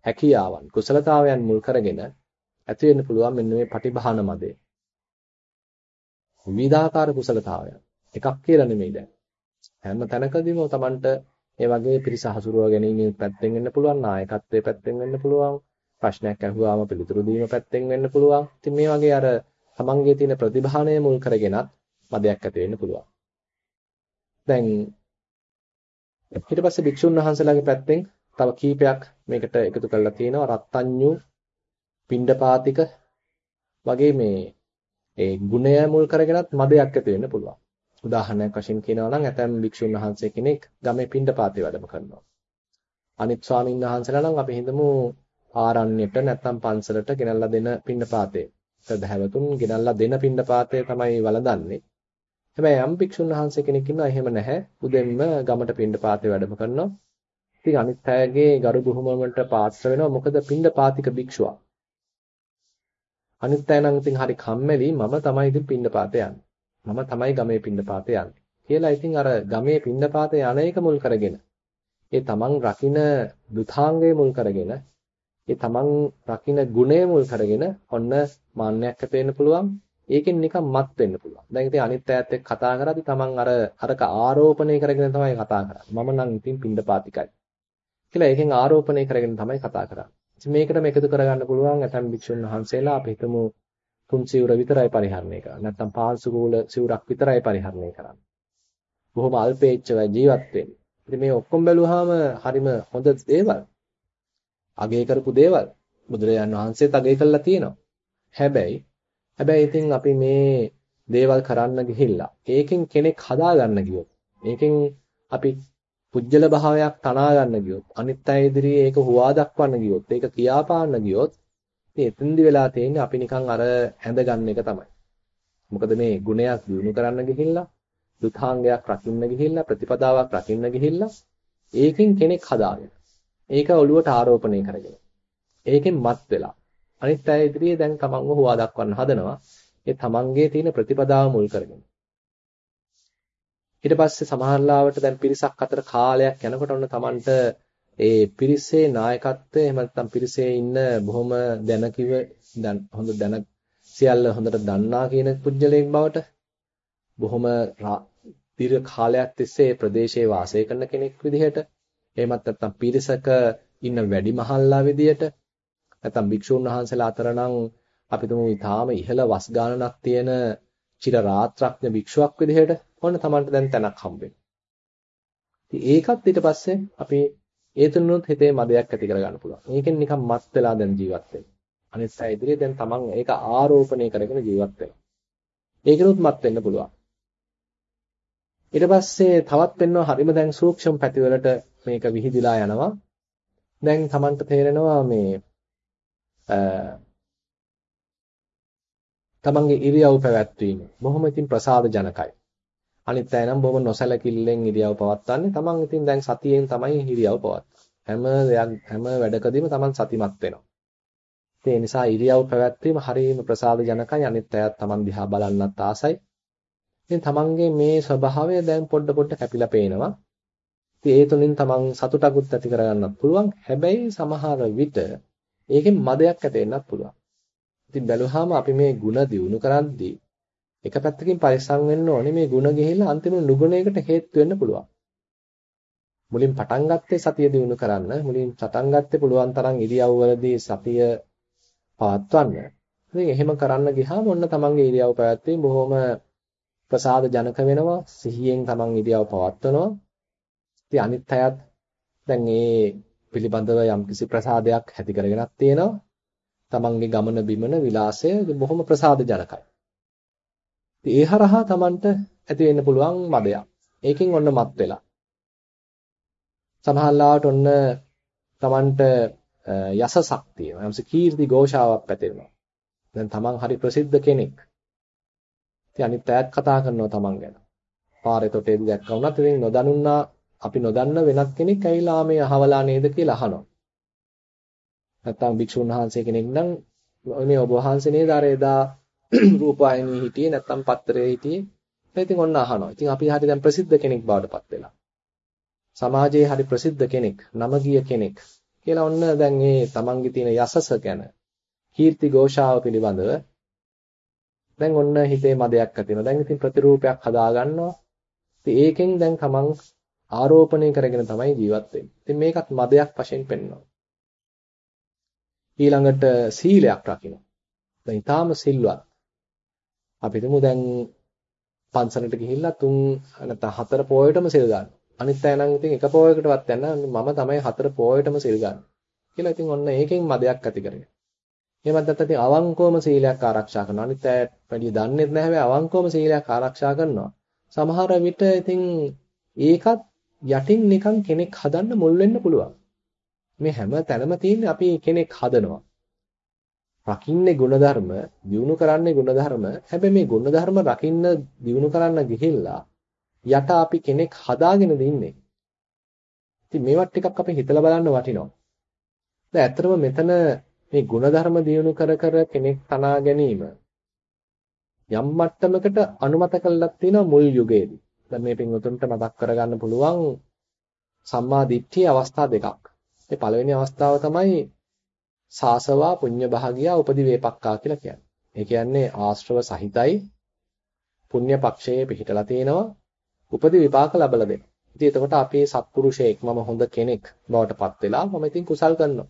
හැකියාවන් කුසලතාවයන් මුල් කරගෙන ඇති වෙන්න පුළුවන් මෙන්න මේ පටිභාන මදේ. විවිධාකාර කුසලතාවයන්. එකක් කියලා නෙමෙයි දැන්. හැම තැනකදීම Tamanට ඒ වගේ පිරිස හසුරුව ගැනීම පැත්තෙන් වෙන්න පුළුවන් නායකත්වයේ පැත්තෙන් වෙන්න පුළුවන් ප්‍රශ්නයක් අහුවාම පිළිතුරු දීම පැත්තෙන් වෙන්න පුළුවන්. ඉතින් මේ වගේ අර තමන්ගේ තියෙන ප්‍රතිභානය මුල් කරගෙනත් මදයක් ඇති වෙන්න පුළුවන්. දැන් ඊට පස්සේ භික්ෂුන් වහන්සේලාගේ පැත්තෙන් තව කීපයක් මේකට එකතු කරලා තියෙනවා. රත්ත්‍ඤ්ඤු පිණ්ඩපාතික වගේ මේ ඒ ගුණය මුල් කරගෙනත් මදයක් ඇති වෙන්න පුළුවන්. උදාහරණයක් වශයෙන් කියනවා නම් ඇතැම් භික්ෂුන් වහන්සේ කෙනෙක් ගමේ පිණ්ඩපාතේ වැඩම කරනවා. අනිත් ස්වාමීන් වහන්සේලා නම් අපි හිතමු ආරණ්‍යයට නැත්නම් පන්සලට ගෙනල්ලා දෙන පිණ්ඩපාතේ. සදහැවතුන් ගෙනල්ලා දෙන පිණ්ඩපාතේ තමයි වළඳන්නේ. හැබැයි යම් භික්ෂුන් වහන්සේ කෙනෙක් ඉන්නවා එහෙම නැහැ. උදෙන්ම ගමට පිණ්ඩපාතේ වැඩම කරනවා. ඉතින් අනිත් අයගේ ගරු බුහුමකට පාත්‍ර වෙනවා. මොකද පිණ්ඩපාතික භික්ෂුවක්. අනිත් අය නම් ඉතින් හරි කම්මැලි මම තමයි ඉතින් පිණ්ඩපාතේ යන්නේ. මම තමයි ගමේ පින්නපාතේ යන්නේ. කියලා ඉතින් අර ගමේ පින්නපාතේ යන එක මුල් කරගෙන ඒ තමන් රකින්න දුතාංගය මුල් කරගෙන ඒ තමන් රකින්න ගුණය මුල් කරගෙන ඔන්න මාන්නයක් ඇති වෙන්න පුළුවන්. ඒකෙන් නිකන් මත් වෙන්න පුළුවන්. දැන් ඉතින් අනිත් ඈත් එක්ක කතා කරද්දී තමන් අර අරක ආරෝපණය කරගෙන තමයි කතා කරන්නේ. මම නම් ඉතින් පින්නපාතිකයි. කියලා ඒකෙන් ආරෝපණය කරගෙන තමයි කතා කරන්නේ. ඉතින් මේකටම එකතු කරගන්න පුළුවන් ඇතම් භික්ෂුන් වහන්සේලා අපි හිතමු තුන් සිවුර විතරයි පරිහරණය කරන්නේ. නැත්නම් පාංශුකූල සිවුරක් විතරයි පරිහරණය කරන්නේ. බොහොම අල්පේච්ඡව ජීවත් වෙන්නේ. ඉතින් මේ ඔක්කොම බැලුවාම හරිම හොඳ දේවල්. අගය කරපු දේවල්. බුදුරජාන් වහන්සේත් අගය කළා තියෙනවා. හැබැයි හැබැයි ඉතින් අපි මේ දේවල් කරන්න ගිහිල්ලා ඒකෙන් කෙනෙක් හදාගන්න ගියොත් ඒකෙන් අපි පුජ්‍යල භාවයක් තනා ගන්න ගියොත් අනිත් අය ඉදිරියේ ඒක හුවා දක්වන්න ගියොත් ඒක කියාපාන්න ගියොත් ඉතින් එතෙන්දි වෙලා තියෙන්නේ අපි නිකන් අර ඇඳ ගන්න එක තමයි. මොකද මේ ගුණයක් දිනු කරන්න ගිහිල්ලා, දුතාංගයක් රකින්න ගිහිල්ලා, ප්‍රතිපදාවක් රකින්න ගිහිල්ලා ඒකෙන් කෙනෙක් හදාගෙන. ඒක ඔළුවට ආරෝපණය කරගෙන. ඒකෙන් මත් වෙලා. අනිත් අය ඉදිරියේ දැන් තමන්ව හුවා දක්වන්න හදනවා. ඒ තමන්ගේ තියෙන ප්‍රතිපදාව මුල් කරගෙන. ඊට පස්සේ සමහරලාවට දැන් පිරිසක් අතර කාලයක් යනකොට ඔන්න තමන්ට ඒ පිරිසේ නායකත්වය එහෙම නැත්නම් පිරිසේ ඉන්න බොහොම දැනකිව හොඳ දැන සියල්ල හොඳට දන්නා කියන පුජ්‍යලයක් බවට බොහොම දීර්ඝ කාලයක් තිස්සේ ප්‍රදේශයේ වාසය කරන කෙනෙක් විදිහට එහෙමත් නැත්නම් පිරිසක ඉන්න වැඩිමහල්ලා විදිහට නැත්නම් භික්ෂුන් වහන්සේලා අතර නම් අපි තුමු ඊටාම ඉහළ වස් ගානක් තියෙන චිර රාත්‍රාඥ භික්ෂුවක් විදිහට ඔන්න Tamanට දැන් තැනක් හම්බ වෙනවා. ඒකත් ඊට පස්සේ අපි ඒ තුනනොත් හිතේ මදයක් ඇති කරගන්න පුළුවන්. මේකෙන් නිකන් මත් වෙලා දැන් ජීවත් වෙන්න. අනිත් අය ඉදිරියේ දැන් තමන් ඒක ආරෝපණය කරගෙන ජීවත් වෙනවා. ඒකිනුත් මත් වෙන්න පුළුවන්. ඊට පස්සේ තවත් වෙනවා හරිම දැන් සූක්ෂම පැතිවලට මේක විහිදිලා යනවා. දැන් තමන්ට තේරෙනවා මේ තමන්ගේ ඉරියව් පැවැත්වීම බොහොම ඉතින් ප්‍රසාද ජනකයි. අනිත් අය නම් බොහොම නොසැලකිල්ලෙන් ඉරියව් පවත්වන්නේ. තමන් ඉතින් දැන් සතියෙන් තමයි ඉරියව් පවත්වන්නේ. හැම දෙයක් හැම වැඩකදීම තමන් සතිමත් වෙනවා. ඒ නිසා ඉරියව් පැවැත්වීම හරියම ප්‍රසාද ජනකයි අනිත් අයත් Taman දිහා බලන්නත් ආසයි. ඉතින් Tamanගේ මේ ස්වභාවය දැන් පොඩ පොඩ කැපිලා පේනවා. ඉතින් ඒ තුලින් Taman සතුටකුත් ඇති කරගන්නත් පුළුවන්. හැබැයි සමහර විට ඒකෙන් මදයක් ඇති වෙන්නත් පුළුවන්. ඉතින් බැලුවාම අපි මේ ಗುಣ දියුණු කරද්දී එක පැත්තකින් පරිස්සම් වෙන්න ඕනේ මේ ಗುಣ ගිහිල්ලා අන්තිම නුගුණයකට හේතු වෙන්න පුළුවන්. මුලින් පටන් ගත්තේ සතිය දිනු කරන්න. මුලින් පටන් ගත්තේ පුළුවන් තරම් ඉරියව්වලදී සතිය පවත්වන්න. ඉතින් එහෙම කරන්න ගියාම ඔන්න තමන්ගේ ඉරියව් පැවැත්වීම බොහොම ප්‍රසාද ජනක වෙනවා. සිහියෙන් තමන් ඉරියව් පවත්වනවා. ඉතින් අනිත් අයත් දැන් මේ පිළිබඳව යම්කිසි ප්‍රසාදයක් ඇති කරගෙනක් තියෙනවා. තමන්ගේ ගමන බිමන විලාසය බොහොම ප්‍රසාද ජනකයි. ඉතින් ඒ හරහා තමන්ට ඇති වෙන්න පුළුවන් මදයක්. ඒකෙන් ඔන්න මත් වෙලා සමහරවිට ඔන්න Tamanට යසසක් තියෙනවා. යම්ස කීර්ති ഘോഷාවක් පැතිරෙනවා. දැන් Taman හරි ප්‍රසිද්ධ කෙනෙක්. ඉතින් අනිත් අයත් කතා කරනවා Taman ගැන. පාරේ තොටේදී දැක්කා වුණත් ඉතින් නොදන්නා අපි නොදන්න වෙනත් කෙනෙක් ඇවිල්ලා මේ අහවලා නේද කියලා අහනවා. නැත්තම් භික්ෂුන් වහන්සේ කෙනෙක් නම් මේ ඔබ වහන්සේ නේද අර එදා රූපවාහිනියේ හිටියේ නැත්තම් පත්තරේ හිටියේ. ඉතින් ඔන්න අහනවා. ඉතින් අපි හරිය දැන් ප්‍රසිද්ධ කෙනෙක් බවට පත් වෙලා. සමාජයේ හරි ප්‍රසිද්ධ කෙනෙක්, නම ගිය කෙනෙක් කියලා ඔන්න දැන් මේ තමන්ගේ තියෙන යසස ගැන කීර්ති ഘോഷාව පිළිබඳව දැන් ඔන්න හිතේ මදයක් ඇති වෙනවා. දැන් ඉතින් ප්‍රතිරූපයක් හදා ගන්නවා. ඉතින් ඒකෙන් දැන් තමන් ආරෝපණය කරගෙන තමයි ජීවත් වෙන්නේ. ඉතින් මේකත් මදයක් වශයෙන් පෙන්වනවා. ඊළඟට සීලයක් රකින්න. දැන් ඊටාම සිල්වත්. අපි හිතමු දැන් පන්සලට ගිහිල්ලා තුන් නැත්නම් හතර පොයටම සිල් ගන්නවා. අනිත් අය නම් ඉතින් එක පොයකටවත් යන්න මම තමයි හතර පොයටම සිල් ගන්න. කියලා ඉතින් ඔන්න ඒකෙන් මදයක් ඇති කරගෙන. එහෙමත් නැත්නම් ඉතින් අවංකවම සීලයක් ආරක්ෂා කරනවා. අනිත් අයට වැඩි දන්නේ නැහැ හැබැයි අවංකවම සීලයක් ආරක්ෂා කරනවා. සමහර විට ඉතින් ඒකත් යටින් නිකන් කෙනෙක් හදන්න මුල් වෙන්න පුළුවන්. මේ හැම තැනම තියෙන්නේ අපි කෙනෙක් හදනවා. රකින්නේ ಗುಣධර්ම, දිනු කරන්නේ ಗುಣධර්ම. හැබැයි මේ ಗುಣධර්ම රකින්න දිනු කරන්න ගිහිල්ලා යට අපි කෙනෙක් හදාගෙන ඉන්නේ. ඉතින් මේවත් ටිකක් අපි හිතලා බලන්න වටිනවා. දැන් ඇත්තටම මෙතන මේ ಗುಣධර්ම දිනු කර කර කෙනෙක් තනා ගැනීම යම් මට්ටමකට අනුමත කළා තියෙනවා මුල් යුගයේදී. දැන් මේ පින්වතුන්ට මතක් කරගන්න පුළුවන් සම්මා දිට්ඨිය අවස්ථා දෙකක්. ඒ පළවෙනි අවස්ථාව තමයි සාසවා පුඤ්ඤ භාගියා උපදි වේපක්කා කියලා කියන්නේ. ඒ කියන්නේ ආශ්‍රව සහිතයි පුණ්‍ය පක්ෂයේ පිහිටලා තියෙනවා උපදි විපාක ලබලා දෙනවා. ඉතින් එතකොට අපි සත්පුරුෂයෙක් මම හොඳ කෙනෙක් බවට පත් වෙලා මම ඉතින් කුසල් කරනවා.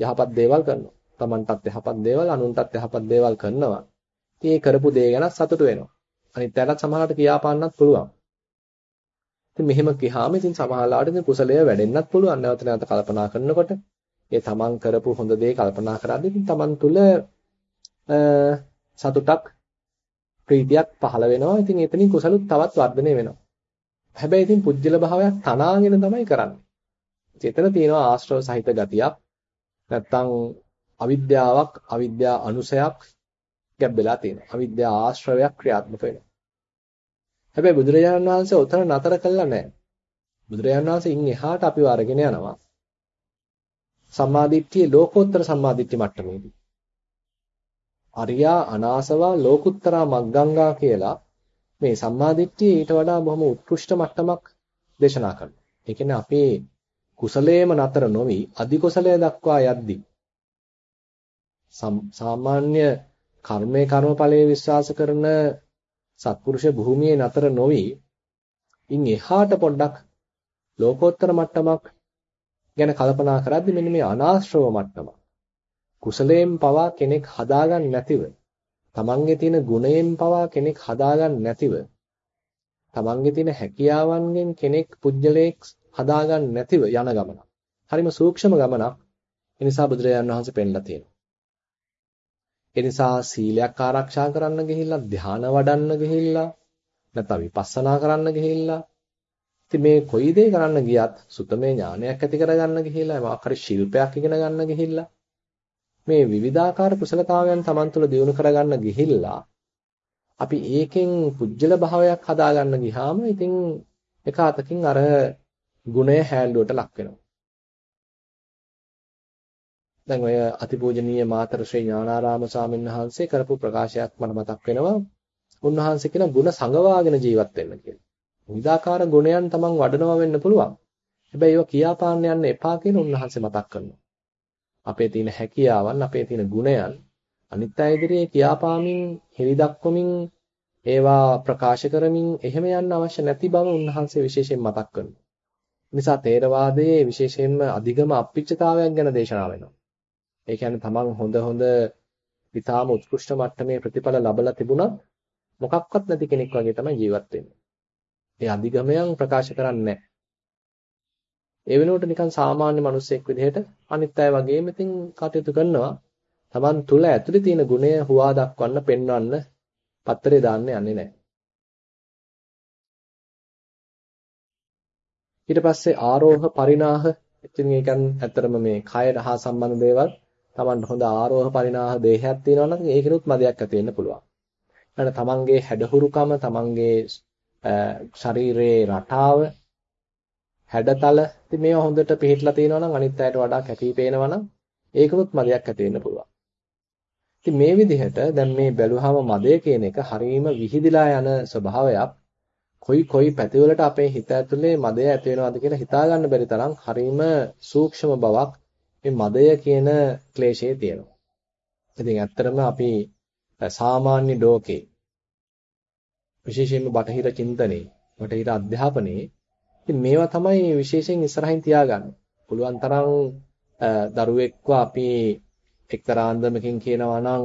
යහපත් දේවල් කරනවා. Tamanටත් යහපත් දේවල් අනුන්ටත් යහපත් දේවල් කරනවා. ඉතින් ඒ කරපු දේ ගැන සතුටු වෙනවා. අනිත් පැයට සමහරකට කියාපාන්නත් පුළුවන්. ඉතින් මෙහෙම කියාම ඉතින් සමහරලාට ඉතින් කුසලය වැඩෙන්නත් පුළුවන්. නැවත නැවත කල්පනා කරනකොට ඒ තමන් කරපු හොඳ දේ කල්පනා කරද්දී ඉතින් තමන් තුළ සතුටක් ප්‍රීතියක් පහළ වෙනවා. ඉතින් එතනින් කුසලුත් තවත් වර්ධනය වෙනවා. හැබැයි ඉතින් පුජ්‍යල භාවයක් තනාගෙන තමයි කරන්නේ. එතන තියෙනවා ආශ්‍රව සහිත ගතියක්. නැත්තම් අවිද්‍යාවක්, අවිද්‍යා අනුසයක් ගැඹෙලා තියෙනවා. අවිද්‍යා ආශ්‍රවයක් ක්‍රියාත්මක වෙනවා. හැබැයි බුදුරජාණන් වහන්සේ උතන නතර කළා නැහැ. බුදුරජාණන් වහන්සේ ඉන් එහාට අපිව අරගෙන යනවා. සම්මාදිට්ඨියේ ලෝකෝත්තර සම්මාදිට්ඨි මට්ටමේදී. අරියා අනාසවා ලෝකුත්තරා මග්ගංගා කියලා මේ සම්මාදිට්ඨිය ඊට වඩා බොහොම උත්කෘෂ්ඨ මට්ටමක් දේශනා කරනවා. ඒ කියන්නේ අපේ කුසලයේම නතර නොවි අධි කුසලය දක්වා යද්දී සාමාන්‍ය කර්මයේ කර්මඵලයේ විශ්වාස කරන සත්පුරුෂ භූමියේ නතර නොවි ඉන් එහාට පොඩ්ඩක් ලෝකෝත්තර මට්ටමක් ගැන කල්පනා කරද්දී මෙන්න මේ අනාශ්‍රව මට්ටම කුසලයෙන් පවා කෙනෙක් හදාගන්න නැතිව තමන්ගේ තියෙන ගුණයෙන් පවා කෙනෙක් හදාගන්න නැතිව තමන්ගේ තියෙන හැකියාවන්ගෙන් කෙනෙක් පුජ්‍යලයක් හදාගන්න නැතිව යන ගමනක්. හරිම සූක්ෂම ගමනක්. ඒ නිසා බුදුරජාණන් වහන්සේ පෙන්ලා තියෙනවා. ඒ නිසා සීලයක් ආරක්ෂා කරන්න ගිහිල්ලා ධ්‍යාන වඩන්න ගිහිල්ලා නැත්නම් විපස්සනා කරන්න ගිහිල්ලා ඉතින් මේ කොයි දේ කරන්න ගියත් සුතමේ ඥානයක් ඇති කරගන්න ගිහිල්ලා මොකක් හරි ශිල්පයක් ඉගෙන ගන්න ගිහිල්ලා මේ විවිධාකාර කුසලතාවයන් Taman තුළ දියුණු කරගන්න ගිහිල්ලා අපි ඒකෙන් පුජ්‍යල භාවයක් හදාගන්න ගියාම ඉතින් එක අතකින් අර ගුණය හැල්ලුවට ලක් වෙනවා. දැන් ඔය අතිපූජනීය මාතර ශ්‍රී ඥානාරාම ස්වාමීන් වහන්සේ කරපු ප්‍රකාශයක් මට මතක් වෙනවා. උන්වහන්සේ කියන ಗುಣ සංගවාගෙන ජීවත් වෙන්න කියලා. විවිධාකාර ගුණයන් තමන් වඩනවා වෙන්න පුළුවන්. හැබැයි ඒවා කියාපාන්න යන්න එපා කියන උන්වහන්සේ මතක් කරනවා. අපේ තියෙන හැකියාවන්, අපේ තියෙන ගුණයන් අනිත් අය ඉදිරියේ කියාපාමින්, හෙළිදක්වමින්, ඒවා ප්‍රකාශ කරමින් එහෙම යන්න අවශ්‍ය නැති බව උන්වහන්සේ විශේෂයෙන් මතක් කරනවා. නිසා තේරවාදයේ විශේෂයෙන්ම අධිගම අප්පිච්චතාවයක් ගැන දේශනා වෙනවා. ඒ කියන්නේ තමන් හොඳ හොඳ ඊටාම උත්කෘෂ්ඨ මට්ටමේ ප්‍රතිඵල ලබලා තිබුණත් මොකක්වත් නැති කෙනෙක් වගේ තමයි ජීවත් වෙන්නේ. ඒ අධිගමයන් ප්‍රකාශ කරන්නේ නැහැ. ඒ වෙනුවට නිකන් සාමාන්‍ය මිනිස්සෙක් විදිහට අනිත් අය වගේම ඉතින් කටයුතු කරනවා. Taman තුල ඇතුලේ තියෙන ගුණය හුවා දක්වන්න, පෙන්වන්න පත්තරේ දාන්න යන්නේ නැහැ. ඊට පස්සේ ආරෝහ පරිණාහ ඉතින් ඒකන් ඇත්තටම මේ කයට හා සම්බන්ධ දේවල් Taman හොඳ ආරෝහ පරිණාහ දේහයක් තියෙනවා නම් ඒකිනුත් මදයක් ඇති වෙන්න පුළුවන්. ඊට තමන්ගේ හැඩහුරුකම, තමන්ගේ ශරීරයේ රටාව, හැඩතල ඉතින් මේවා හොඳට පිළිట్లా තියෙනවා නම් අනිත් අයට වඩා කැපී පේනවා නම් ඒකනොත් මදයක් ඇති වෙන්න පුළුවන්. ඉතින් මේ විදිහට දැන් මේ බැලුවහම මදය කියන එක හරීම විහිදිලා යන ස්වභාවයක්. කොයි කොයි පැතිවලට අපේ හිත ඇතුලේ මදය ඇති වෙනවද කියලා හිතා ගන්න බැරි තරම් හරීම සූක්ෂම බවක් මේ මදය කියන ක්ලේශයේ තියෙනවා. ඉතින් ඇත්තටම අපි සාමාන්‍ය ලෝකේ විශේෂයෙන්ම බටහිර චින්තනයේ බටහිර අධ්‍යාපනයේ ඉතින් මේවා තමයි විශේෂයෙන් ඉස්සරහින් තියාගන්නේ. පුළුවන් තරම් දරුවෙක්ව අපි එක්තරා අන්දමකින් කියනවා නම්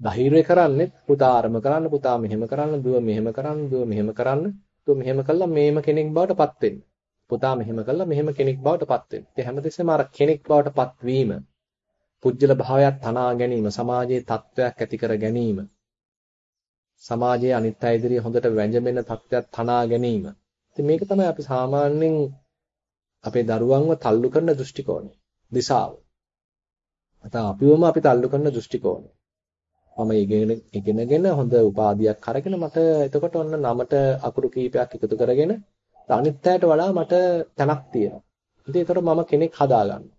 ධෛර්ය කරන්නේ පුතා අරම කරන්න පුතා මෙහෙම කරන්න දුව මෙහෙම කරන්න දුව මෙහෙම කරන්න දුව මෙහෙම කළා මේම කෙනෙක් බවට පත් වෙන්න. පුතා මෙහෙම කළා මෙහෙම කෙනෙක් බවට පත් වෙන්න. ඉතින් හැමතිස්සෙම අර කෙනෙක් බවට පත්වීම පුජ්‍යල භාවයක් තනා ගැනීම සමාජයේ තත්වයක් ඇති කර ගැනීම සමාජයේ අනිත් අය ඉදිරියේ හොඳට වැඳෙන්න තත්ත්වයක් තනා ගැනීම. ඉතින් මේක තමයි අපි සාමාන්‍යයෙන් අපේ දරුවන්ව තල්ලු කරන දෘෂ්ටි කෝණය. දිශාව. නැත්නම් අපිවම අපි තල්ලු කරන දෘෂ්ටි කෝණය. මම ඉගෙන ඉගෙනගෙන හොඳ උපාධියක් අරගෙන මට එතකොට ඔන්න නමට අකුරු කීපයක් එකතු කරගෙන අනිත් අයට වඩා මට තැනක් තියෙනවා. ඉතින් ඒතර මම කෙනෙක් හදාගන්නවා.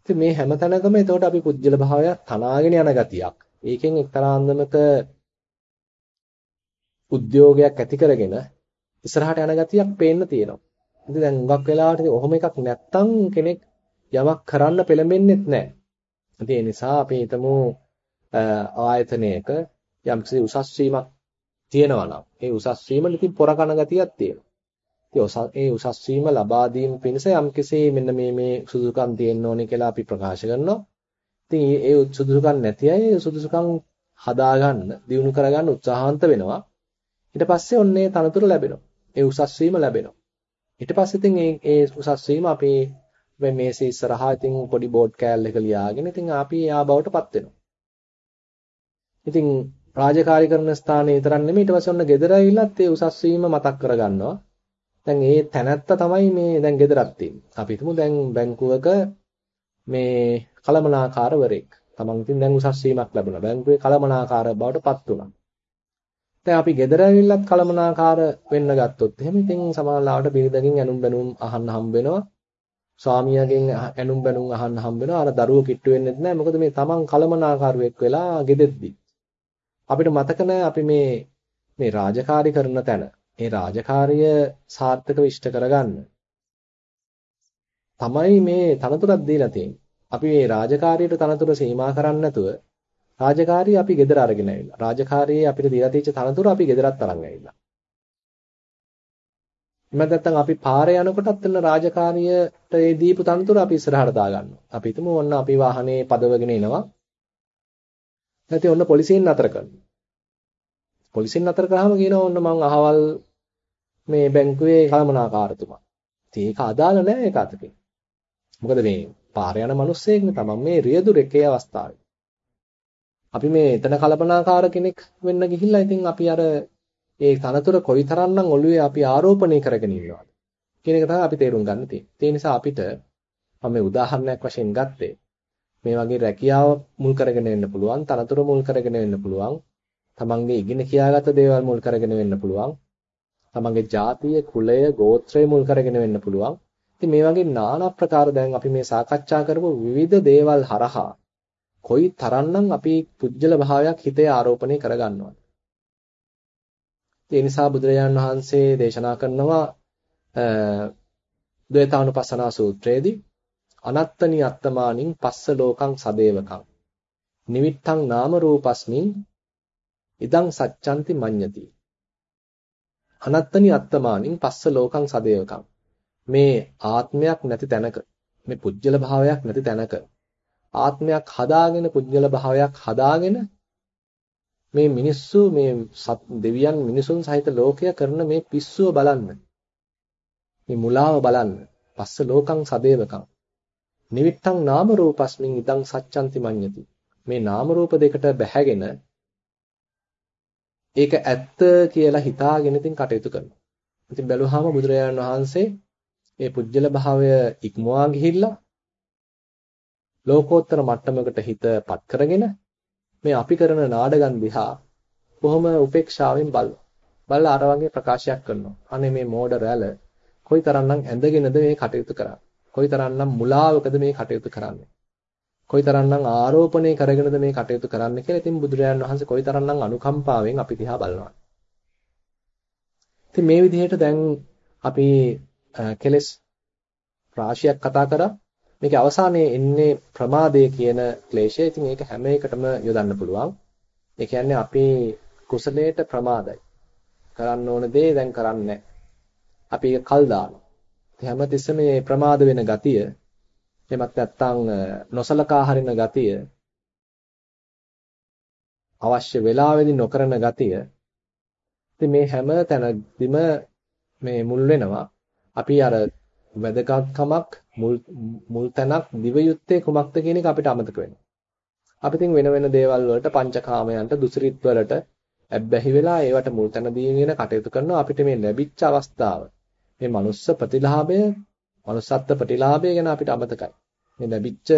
ඉතින් මේ හැම තැනකම එතකොට අපි පුජ්‍යල භාවයක් තනාගෙන යන ගතියක්. ඒකෙන් එක්තරා අන්දමක උද්‍යෝගයක් ඇති කරගෙන ඉස්සරහට යන ගතියක් පේන්න තියෙනවා. ඉතින් දැන් හුඟක් වෙලාවට ඔහොම එකක් නැත්තම් කෙනෙක් යමක් කරන්න පෙළඹෙන්නේත් නැහැ. ඉතින් ඒ නිසා අපි හිතමු ආයතනයක යම්කිසි උසස් වීමක් තියෙනවා නම් ඒ උසස් වීම ඉතින් පොර කන ගතියක් තියෙනවා. ඉතින් ඒ උසස් වීම ලබා දීම පිණිස යම්කිසි මෙන්න මේ මේ සුදුසුකම් තියෙන්න ඕනේ කියලා අපි ප්‍රකාශ කරනවා. ඉතින් ඒ සුදුසුකම් නැති අය සුදුසුකම් හදාගන්න, දිනු කරගන්න උත්සාහන්ත වෙනවා. ඊට පස්සේ ඔන්නේ තනතුරු ලැබෙනවා. ඒ උසස් වීම ලැබෙනවා. ඊට පස්සේ ඉතින් ඒ ඒ උසස් වීම අපි මේ මේසේ ඉස්සරහා ඉතින් පොඩි බෝඩ් කෑල්ලක ලියාගෙන ඉතින් අපි යා බවටපත් වෙනවා. ඉතින් රාජකාරී කරන ස්ථානයේ විතරක් නෙමෙයි ඊට පස්සේ ඔන්න ගෙදර ඇවිල්ලත් ඒ උසස් වීම මතක් කරගන්නවා. දැන් ඒ තැනත්ත තමයි මේ දැන් ගෙදරක් තියෙන්නේ. අපි හිතමු දැන් බැංකුවක මේ කලමනාකාරවරයෙක්. තමන් ඉතින් දැන් උසස් වීමක් ලැබුණා. බැංකුවේ කලමනාකාර බවට පත් වුණා. දැන් අපි ගෙදර ඇවිල්ලත් කලමනාකාර වෙන්න ගත්තොත් එහෙම ඉතින් සමාජලාවට බිරිඳකින් ඇනුම් බැනුම් අහන්න හම්බ වෙනවා. ස්වාමියාගෙන් ඇනුම් බැනුම් අහන්න හම්බ වෙනවා. අර දරුවෝ කිට්ටු වෙන්නේ නැහැ. මොකද මේ තමන් කලමනාකාරුවෙක් වෙලා ගෙදෙද්දි. අපිට මතක අපි මේ මේ රාජකාරී කරන තැන ඒ රාජකාරිය සාර්ථකව ඉෂ්ට කරගන්න තමයි මේ තනතුරක් දීලා තියෙන්නේ. අපි මේ රාජකාරියට තනතුර සීමා කරන්නේ නැතුව රාජකාරිය අපි ගෙදර අරගෙන ඇවිල්ලා. රාජකාරියේ අපිට දීලා තියෙච්ච තනතුර අපි ගෙදරත් අරන් ඇවිල්ලා. එහෙම නැත්නම් අපි පාරේ යනකොටත් එන්න රාජකාරියට ඒ දීපු තනතුර අපි ඉස්සරහට දාගන්නවා. අපි හිතමු ඔන්න අපි වාහනේ පදවගෙන එනවා. නැත්නම් ඔන්න පොලිසියෙන් නතර කරනවා. පොලිසියෙන් නතර කරාම කියනවා ඔන්න මං අහවල් මේ බැංකුවේ කළමනාකාරතුමා. ඉතින් ඒක අදාළ නෑ ඒක අතකින්. මොකද මේ පාරේ යන මිනිස්සෙක්නේ තමන් මේ රියදුරෙක් ඒ අවස්ථාවේ. අපි මේ එතන කලපනාකාර කෙනෙක් වෙන්න ගිහිල්ලා ඉතින් අපි අර ඒ තනතුර කොයිතරම්නම් ඔළුවේ අපි ආරෝපණය කරගෙන ඉන්නවද කියන එක තමයි අපි තේරුම් ගන්න තියෙන්නේ. ඒ නිසා අපිට මම මේ උදාහරණයක් වශයෙන් ගත්තේ මේ වගේ රැකියාව මුල් කරගෙන වෙන්න පුළුවන්, තනතුර මුල් කරගෙන වෙන්න පුළුවන්, තමන්ගේ ඉගෙන කියාගත දේවල් මුල් කරගෙන වෙන්න පුළුවන්, තමන්ගේ ජාතිය, කුලය, ගෝත්‍රය මුල් කරගෙන වෙන්න පුළුවන්. ඉතින් මේ වගේ নানা ප්‍රකාර දැන් අපි මේ සාකච්ඡා කරපු විවිධ දේවල් හරහා කොයි තරම්නම් අපි පුජ්‍යල භාවයක් හිතේ ආරෝපණය කරගන්නවද? ඒ නිසා බුදුරජාණන් වහන්සේ දේශනා කරනවා ද්වේතානුපස්සනා සූත්‍රයේදී අනත්තනි අත්තමානින් පස්ස ලෝකං සදේවකං නිවිත්තං නාම රූපස්මින් ඉදං සච්ඡන්ති මඤ්ඤති අනත්තනි අත්තමානින් පස්ස ලෝකං සදේවකං මේ ආත්මයක් නැති තැනක මේ පුජ්‍යල භාවයක් නැති තැනක ආත්මයක් හදාගෙන පුජ්‍යල භාවයක් හදාගෙන මේ මිනිස්සු මේ දෙවියන් මිනිසුන් සහිත ලෝකය කරන මේ පිස්සුව බලන්න. මේ මුලාව බලන්න. පස්ස ලෝකං සදේවකං. නිවිත්තං නාම රූපස්මින් ඉදං සච්ඡන්ති මඤ්ඤති. මේ නාම රූප දෙකට බැහැගෙන ඒක ඇත්ත කියලා හිතාගෙන ඉතින් කටයුතු කරනවා. ඉතින් බැලුවාම බුදුරජාණන් වහන්සේ මේ පුජ්‍යල භාවය ඉක්මවා ගිහිල්ලා ලෝකෝත්තර මට්ටමකට හිතපත් කරගෙන මේ අපි කරන නාඩගම් දිහා බොහොම උපේක්ෂාවෙන් බලනවා. බලලා අර වගේ ප්‍රකාශයක් කරනවා. අනේ මේ මෝඩ රැළ කොයිතරම්නම් ඇඳගෙනද මේ කටයුතු කරන්නේ. කොයිතරම්නම් මුලාවකද මේ කටයුතු කරන්නේ. කොයිතරම්නම් ආරෝපණය කරගෙනද මේ කටයුතු කරන්න කියලා ඉතින් බුදුරජාණන් වහන්සේ කොයිතරම්නම් අනුකම්පාවෙන් අපි දිහා බලනවා. ඉතින් මේ විදිහට දැන් අපි කෙලස් රාශියක් කතා කරා. මේකේ අවසානයේ එන්නේ ප්‍රමාදය කියන ක්ලේශය. ඉතින් ඒක හැම එකටම යොදන්න පුළුවන්. ඒ කියන්නේ අපි කුසලයට ප්‍රමාදයි. කරන්න ඕන දේ දැන් කරන්නේ අපි ඒක කල් දානවා. හැමතිස්සෙම මේ ප්‍රමාද වෙන ගතිය එහෙමත් නැත්නම් නොසලකා හරින ගතිය අවශ්‍ය වෙලාවෙදි නොකරන ගතිය ඉතින් මේ හැම තැනදීම මේ මුල් වෙනවා අපි අර වැදගත්කමක් මුල් මුල් තැනක් දිව යුත්තේ කුමක්ද කියන එක අපිට අමතක වෙනවා. අපි තින් වෙන වෙන දේවල් වලට පංචකාමයන්ට දුසිරිත් වලට ඇබ්බැහි වෙලා ඒවට මුල් තැන දීගෙන කටයුතු කරනවා අපිට මේ ලැබිච්ච අවස්ථාව මේ මනුස්ස ප්‍රතිලාභය manussත්ත්ව ප්‍රතිලාභය ගැන අපිට අමතකයි. මේ ලැබිච්ච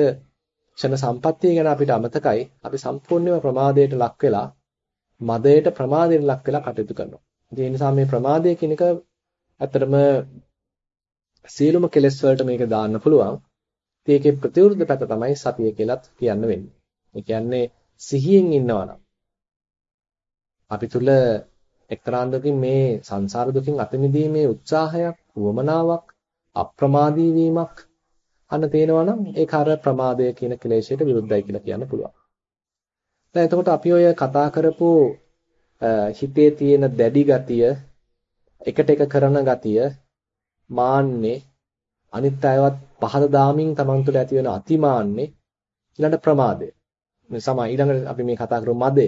ක්ෂණ සම්පත්තිය ගැන අපිට අමතකයි. අපි සම්පූර්ණයෙන්ම ප්‍රමාදයට ලක් වෙලා මදයට ප්‍රමාදයට ලක් වෙලා කටයුතු කරනවා. ඒ නිසා මේ ප්‍රමාදය කියන එක ඇත්තටම සියලුම කෙලෙස් වලට මේක දාන්න පුළුවන්. ඉතින් ඒකේ ප්‍රතිවිරුද්ධ පැත්ත තමයි සතිය කියලාත් කියන්න වෙන්නේ. ඒ කියන්නේ සිහියෙන් ඉන්නවා නම් අපි තුල එක්තරාන්දකින් මේ සංසාර දුකින් අත මිදීමේ උත්සාහයක්, වමනාවක්, අප්‍රමාදී වීමක් අන්න තේනවා නම් ඒක අර ප්‍රමාදය කියන ක්ලේශයට විරුද්ධයි කියලා කියන්න පුළුවන්. දැන් එතකොට අපි ඔය කතා කරපු හිතේ තියෙන දැඩි ගතිය, එකට එක කරන ගතිය, මාන්නේ, අනිත් අයවත් පහද දාමින් Taman තුළ ඇති වෙන අතිමාන්නේ ඊළඟ ප්‍රමාදය. මේ සමා ඊළඟට අපි මේ කතා කරමු මදය.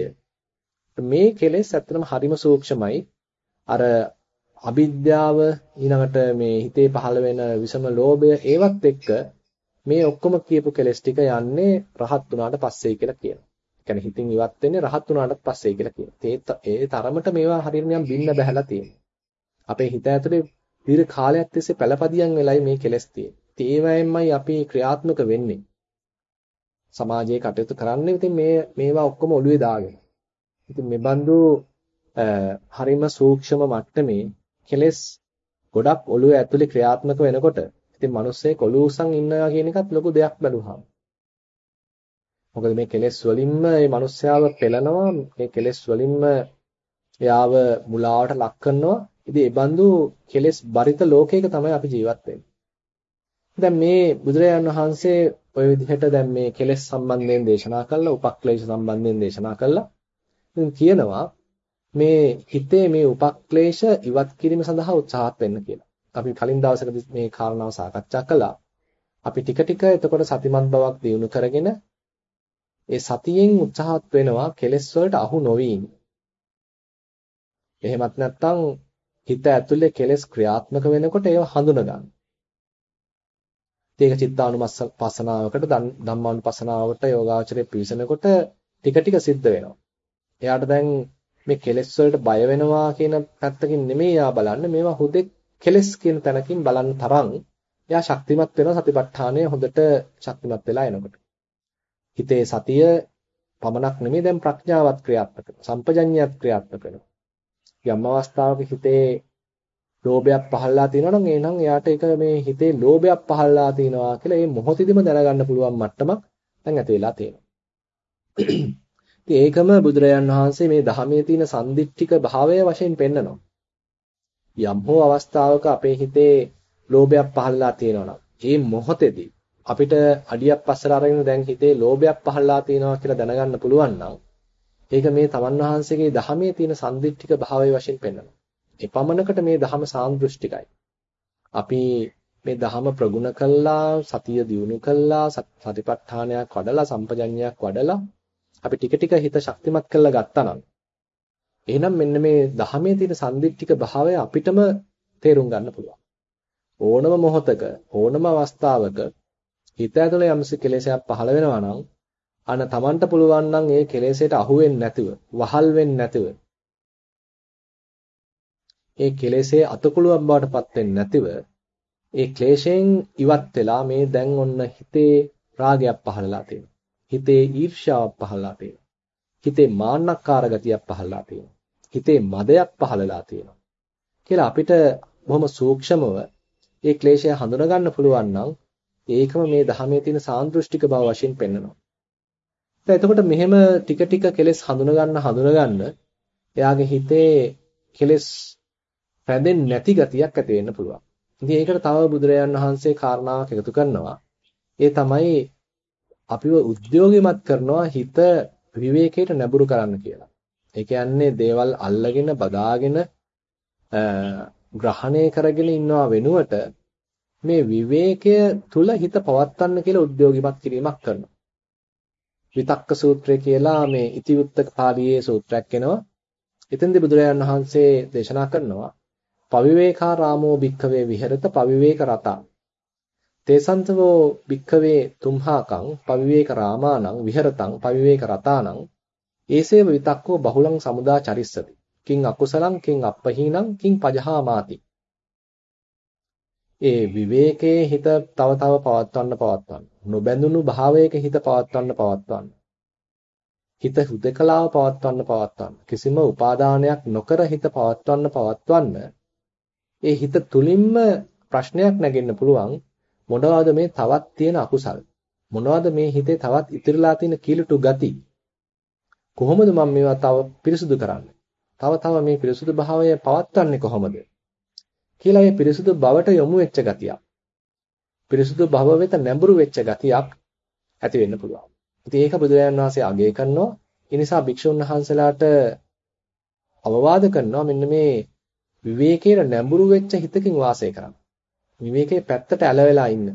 මේ කෙලෙස් ඇත්තටම හරිම සූක්ෂමයි. අර අවිද්‍යාව ඊළඟට මේ හිතේ පහළ වෙන විසම ලෝභය ඒවත් එක්ක මේ ඔක්කොම කියපු කෙලෙස් ටික යන්නේ රහත් වුණාට පස්සේ කියලා කියනවා. කියන්නේ හිතින් ඉවත් වෙන්නේ රහත් වුණාට පස්සේ කියලා කියනවා. ඒ තරමට මේවා හරියට නිකන් බින්න බහැලා තියෙනවා. අපේ හිත ඇතුලේ දීර්ඝ කාලයක් තිස්සේ පළපදියම් වෙලයි මේ කෙලෙස් තියෙන්නේ. ඒවයෙන්මයි අපි ක්‍රියාත්මක වෙන්නේ. සමාජයේ කටයුතු කරන්නේ ඉතින් මේ මේවා ඔක්කොම ඔළුවේ දාගෙන. ඉතින් මේ බඳු හරිම සූක්ෂම මට්ටමේ කෙලෙස් ගොඩක් ඔළුවේ ඇතුලේ ක්‍රියාත්මක වෙනකොට ඉතින් මිනිස්සේ කොලූසන් ඉන්නවා කියන එකත් ලොකු දෙයක් බැලුවාම. මොකද මේ කෙලෙස් වලින්ම මේ මිනිස්යාව පෙළනවා මේ කෙලෙස් වලින්ම එයාව මුලාවට ලක් කරනවා. ඉතින් ඒ බඳු කෙලෙස් බරිත ලෝකයක තමයි අපි ජීවත් වෙන්නේ. දැන් මේ බුදුරජාණන් වහන්සේ ওই විදිහට දැන් මේ කෙලෙස් සම්බන්ධයෙන් දේශනා කළා, උපක්ලේශ සම්බන්ධයෙන් දේශනා කළා. ඉතින් කියනවා මේ හිතේ මේ උපක්ලේශ ඉවත් කිරීම සඳහා උත්සාහත් වෙන්න කියලා. අපි කලින් දවසකදී මේ කාරණාව සාකච්ඡා කළා. අපි ටික ටික එතකොට සතිමත් බවක් දියුණු කරගෙන ඒ සතියෙන් උත්සාහත් වෙනවා කෙලෙස් වලට අහු නොවි එහෙමත් නැත්නම් හිත ඇතුලේ කෙලෙස් ක්‍රියාත්මක වෙනකොට ඒව හඳුන ගන්න. ඒක චිත්තානුපස්සනාවකට ධම්මානුපස්සනාවකට යෝගාචරයේ පිවිසෙනකොට ටික ටික සිද්ධ වෙනවා. එයාට දැන් මේ කෙලෙස් වලට බය වෙනවා කියන පැත්තකින් නෙමෙයි යා බලන්නේ මේවා හුදෙක් කෙලස් කියන තැනකින් බලන්න තරම් එයා ශක්තිමත් වෙනවා සතිපට්ඨානය හොඳට ශක්තිමත් වෙලා එනකොට. හිතේ සතිය පමණක් නෙමෙයි දැන් ප්‍රඥාවත් ක්‍රියාත්මක වෙනවා. සම්පජඤ්ඤයත් ක්‍රියාත්මක වෙනවා. යම් අවස්ථාවක හිතේ ලෝභයක් පහළලා තියෙනවා නම් එහෙනම් එයාට ඒක මේ හිතේ ලෝභයක් පහළලා තියෙනවා කියලා මේ මොහොතේදීම දැනගන්න පුළුවන් මට්ටමක් දැන් ඇති වෙලා තියෙනවා. ඉතින් ඒකම බුදුරජාන් වහන්සේ මේ ධහමේ තියෙන සම්දිට්ඨික භාවය වශයෙන් පෙන්නනවා. යම් හෝ අවස්ථාවක අපේ හිතේ ලෝභයක් පහළලා තියෙනවා නම් ඒ මොහොතේදී අපිට අඩියක් පස්සට අරගෙන දැන් හිතේ ලෝභයක් පහළලා තියෙනවා කියලා දැනගන්න පුළුවන් නම් ඒක මේ තමන් වහන්සේගේ ධහමේ තියෙන සම්දිට්ඨික භාවය වශයෙන් පෙන්වනවා. ඒ පමණකට මේ ධහම සාන්දෘෂ්ටිකයි. අපි මේ ධහම ප්‍රගුණ කළා, සතිය දියුණු කළා, සතිපට්ඨානයක් වඩලා, සම්පජඤ්ඤයක් වඩලා අපි ටික ටික හිත ශක්තිමත් කරලා ගත්තා නම් එහෙනම් මෙන්න මේ ධහමේ තියෙන සම්දිට්ඨික භාවය අපිටම තේරුම් ගන්න පුළුවන්. ඕනම මොහොතක ඕනම අවස්ථාවක හිත ඇතුළේ යම්සි කෙලෙසයක් පහළ වෙනවා නම් අන තමන්ට පුළුවන් නම් ඒ කෙලෙසයට අහු වෙන්නේ නැතුව, වහල් වෙන්නේ නැතුව ඒ කෙලෙසේ අතකුළුවක් බවට පත් වෙන්නේ නැතිව ඒ ක්ලේශයෙන් ඉවත් වෙලා මේ දැන් ඔන්න හිතේ රාගයක් පහළලා තියෙනවා. හිතේ ඊර්ෂ්‍යාවක් පහළලා තියෙනවා. හිතේ මාන්නක්කාර ගතියක් පහළලා තියෙනවා. හිතේ මදයක් පහළලා තියෙනවා. කියලා අපිට බොහොම සූක්ෂමව ඒ ක්ලේශය හඳුනා ගන්න පුළුවන් නම් ඒකම මේ ධහමේ තියෙන සාන්දෘෂ්ටික බව වශයෙන් පෙන්වනවා. දැන් එතකොට මෙහෙම ටික ටික කෙලෙස් හඳුනා ගන්න හඳුනා ගන්න එයාගේ හිතේ කෙලෙස් රැඳෙන්නේ නැති ගතියක් ඇති වෙන්න පුළුවන්. ඉතින් ඒකට තව බුදුරජාන් වහන්සේ කාරණාවක් එකතු කරනවා. ඒ තමයි අපිව උද්‍යෝගිමත් කරනවා හිත විවේකයට නැඹුරු කරන්න කියලා. ඒ කියන්නේ දේවල් අල්ලගෙන බදාගෙන ග්‍රහණය කරගෙන ඉන්නවා වෙනුවට මේ විවේකය තුල හිත පවත්වන්න කියලා උද්‍යෝගිමත් කිරීමක් කරනවා. විතක්ක සූත්‍රය කියලා මේ ඉතිවුත්තක පාළියේ සූත්‍රයක් එනවා. එතෙන්දී බුදුරජාණන් වහන්සේ දේශනා කරනවා පවිවේකාරාමෝ භික්ඛවේ විහෙරත පවිවේක රතා. තේසන්තවෝ භික්ඛවේ තුම්හාකං පවිවේක රාමානං විහෙරතං පවිවේක රතානං. ඒසේව විතක්කෝ බහුලං සමුදා චරිස්සති. කිං අකුසලං කිං අප්පහීනං කිං පජහාමාති. ඒ විවේකයේ හිත තව තව පවත්වන්න පවත්වන්න. නොබැඳුණු භාවයක හිත පවත්වන්න පවත්වන්න. හිත හුදකලාව පවත්වන්න පවත්වන්න. කිසිම උපාදානයක් නොකර හිත පවත්වන්න පවත්වන්න. ඒ හිත තුලින්ම ප්‍රශ්නයක් නැගෙන්න පුළුවන් මොනවාද මේ තවත් තියෙන අකුසල්? මොනවාද මේ හිතේ තවත් ඉතිරිලා තියෙන කීලටු ගති? කොහොමද මම මේවා තව පිරිසුදු කරන්නේ? තව තව මේ පිරිසුදු භාවය පවත්වන්නේ කොහොමද? කියලා මේ පිරිසුදු බවට යොමු වෙච්ච ගතියක්. පිරිසුදු භව වෙත නැඹුරු වෙච්ච ගතියක් ඇති වෙන්න පුළුවන් ඉතින් ඒක බුදුරජාණන් වහන්සේ අගය කරනවා ඒ නිසා භික්ෂුන් වහන්සේලාට අවවාද කරනවා මෙන්න මේ විවේකයේ නැඹුරු වෙච්ච හිතකින් වාසය කරන්න. විවේකයේ පැත්තට ඇලවෙලා ඉන්න.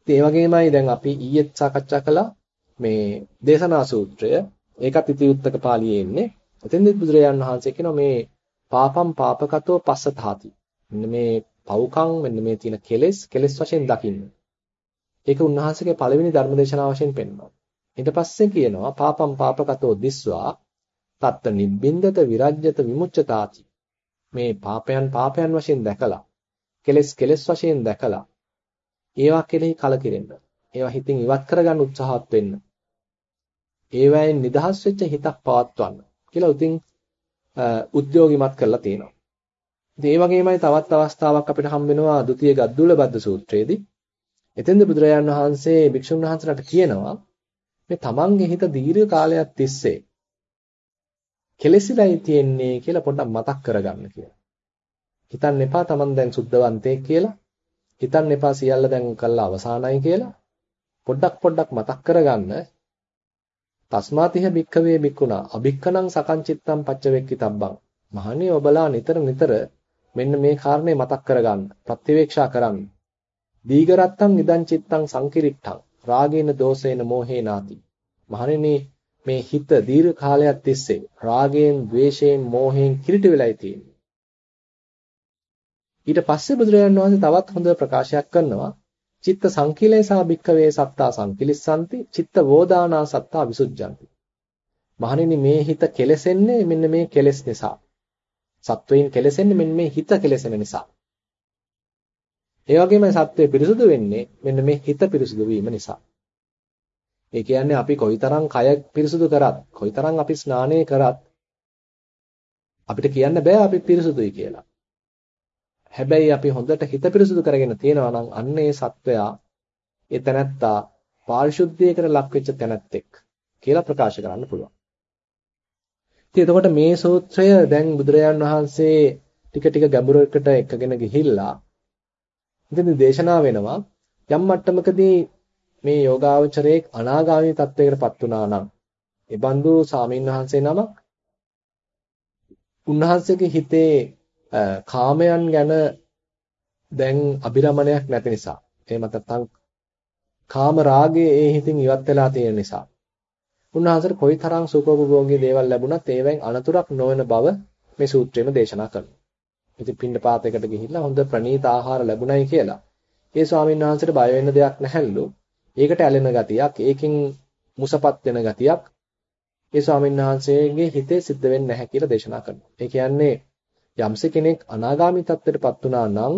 ඉතින් ඒ වගේමයි දැන් අපි ඊයේත් සාකච්ඡා කළා මේ දේශනා සූත්‍රය. ඒකත් ඉතිඋත්තක පාළියේ ඉන්නේ. එතෙන්දෙත් බුදුරජාන් වහන්සේ කියනවා මේ පාපම් පාපකතෝ පස්සතාති. මෙන්න මේ පව්කම් මෙන්න මේ තියෙන කෙලෙස් කෙලෙස් වශයෙන් දකින්න. ඒක උන්වහන්සේගේ පළවෙනි ධර්මදේශනාව වශයෙන් පෙන්වනවා. ඊට පස්සේ කියනවා පාපම් පාපකතෝ දිස්වා තත්ත නිබ්බින්දත විරජ්‍යත විමුච්ඡතාති මේ පාපයන් පාපයන් වශයෙන් දැකලා කෙලෙස් කෙලෙස් වශයෙන් දැකලා ඒවා කෙරෙහි කලකිරෙන්න ඒවා හිතින් ඉවත් කරගන්න උත්සාහවත් වෙන්න ඒවයින් නිදහස් වෙච්ච හිතක් පවත්වන්න කියලා උතින් උද්‍යෝගිමත් කරලා තියෙනවා. ඒ වගේමයි තවත් අවස්ථාවක් අපිට හම්බ වෙනවා ဒုတိ ය ගද්දුල බද්ද සූත්‍රයේදී. එතෙන්ද බුදුරජාණන් වහන්සේ භික්ෂුන් වහන්සේලාට කියනවා මේ තමන්ගේ හිත දීර්ඝ කාලයක් තිස්සේ කෙලෙසිලයි තියෙන්නේ කියලා පොඩ්ඩක් මතක් කරගන්න කියලා. හිතන්න එපා තමන් දැන් සුද්ධවන්තයෙක් කියලා. හිතන්න එපා සියල්ල දැන් කළා අවසానයි කියලා. පොඩ්ඩක් පොඩ්ඩක් මතක් කරගන්න. තස්මාතිහ භික්ඛවේ භික්ඛුණා අභික්ඛනං සකංචිත්තං පච්චවෙක්කිතබ්බං මහණේ ඔබලා නිතර නිතර මෙන්න මේ කාරණේ මතක් කරගන්න. ප්‍රතිවේක්ෂා කරන්න. දීග රත්තං නිදං චිත්තං සංකිරිට්ඨං රාගේන දෝසේන මෝහේනාති. මහණෙනි මේ හිත දීර්ඝ කාලයක් තිස්සේ රාගයෙන්, ద్వේෂයෙන්, මෝහයෙන් කිලිට වෙලයි තියෙන්නේ. ඊට පස්සේ බුදුරජාණන් වහන්සේ තවත් හොඳ ප්‍රකාශයක් කරනවා. චිත්ත සංකීලේසා භික්ඛවේ සත්තා සංකිලිස්සanti, චිත්ත වෝදානා සත්තා විසුද්ධ්ජanti. මහණෙනි මේ හිත කෙලසෙන්නේ මෙන්න මේ කෙලෙස් නිසා. සත්වයින් කෙලෙසෙන්නේ මෙන්න මේ හිත කෙලෙසෙන නිසා. ඒ වගේම සත්වය පිරිසුදු වෙන්නේ මෙන්න මේ හිත පිරිසුදු වීම නිසා. ඒ කියන්නේ අපි කොයිතරම් කය පිරිසුදු කරත්, කොයිතරම් අපි ස්නානය කරත් අපිට කියන්න බෑ අපි පිරිසුදුයි කියලා. හැබැයි අපි හොඳට හිත පිරිසුදු කරගෙන තියෙනවා නම් අන්න ඒ සත්වයා ඒ තැනැත්තා පාරිශුද්ධියකට ලක්වෙච්ච තැනැත්තෙක් කියලා ප්‍රකාශ කරන්න පුළුවන්. ඉතින් එතකොට මේ සූත්‍රය දැන් බුදුරජාන් වහන්සේ ටික ටික ගැඹුරකට එකගෙන ගිහිල්ලා ඉතින් දේශනා වෙනවා යම් මට්ටමකදී මේ යෝගාවචරයේ අනාගාමී තත්වයකටපත් වුණා නම් ඒ බඳු සාමීන් වහන්සේ නමක් උන්වහන්සේගේ හිතේ කාමයන් ගැන දැන් අභිරමණයක් නැති නිසා එහෙම නැත්නම් කාම රාගයේ ඒ හිතින් ඉවත් වෙලා තියෙන නිසා උන්වහන්සේට කොයිතරම් සුඛෝපභෝගී දේවල් ලැබුණත් ඒවෙන් අනතුරක් නොවන බව මේ සූත්‍රයේම දේශනා කරනවා. ඉතින් පින්න පාතයකට ගිහිල්ලා හොඳ ප්‍රණීත ආහාර ලැබුණයි කියලා. ඒ ස්වාමීන් වහන්සේට බය වෙන්න දෙයක් නැහැලු. ඒකට ඇලෙන ගතියක්, ඒකෙන් මුසපත් වෙන ගතියක් ඒ ස්වාමීන් වහන්සේගේ හිතේ සිද්ධ වෙන්නේ නැහැ කියලා දේශනා කරනවා. ඒ කියන්නේ යම්ස කෙනෙක් අනාගාමී තත්ත්වයටපත් වුණා නම්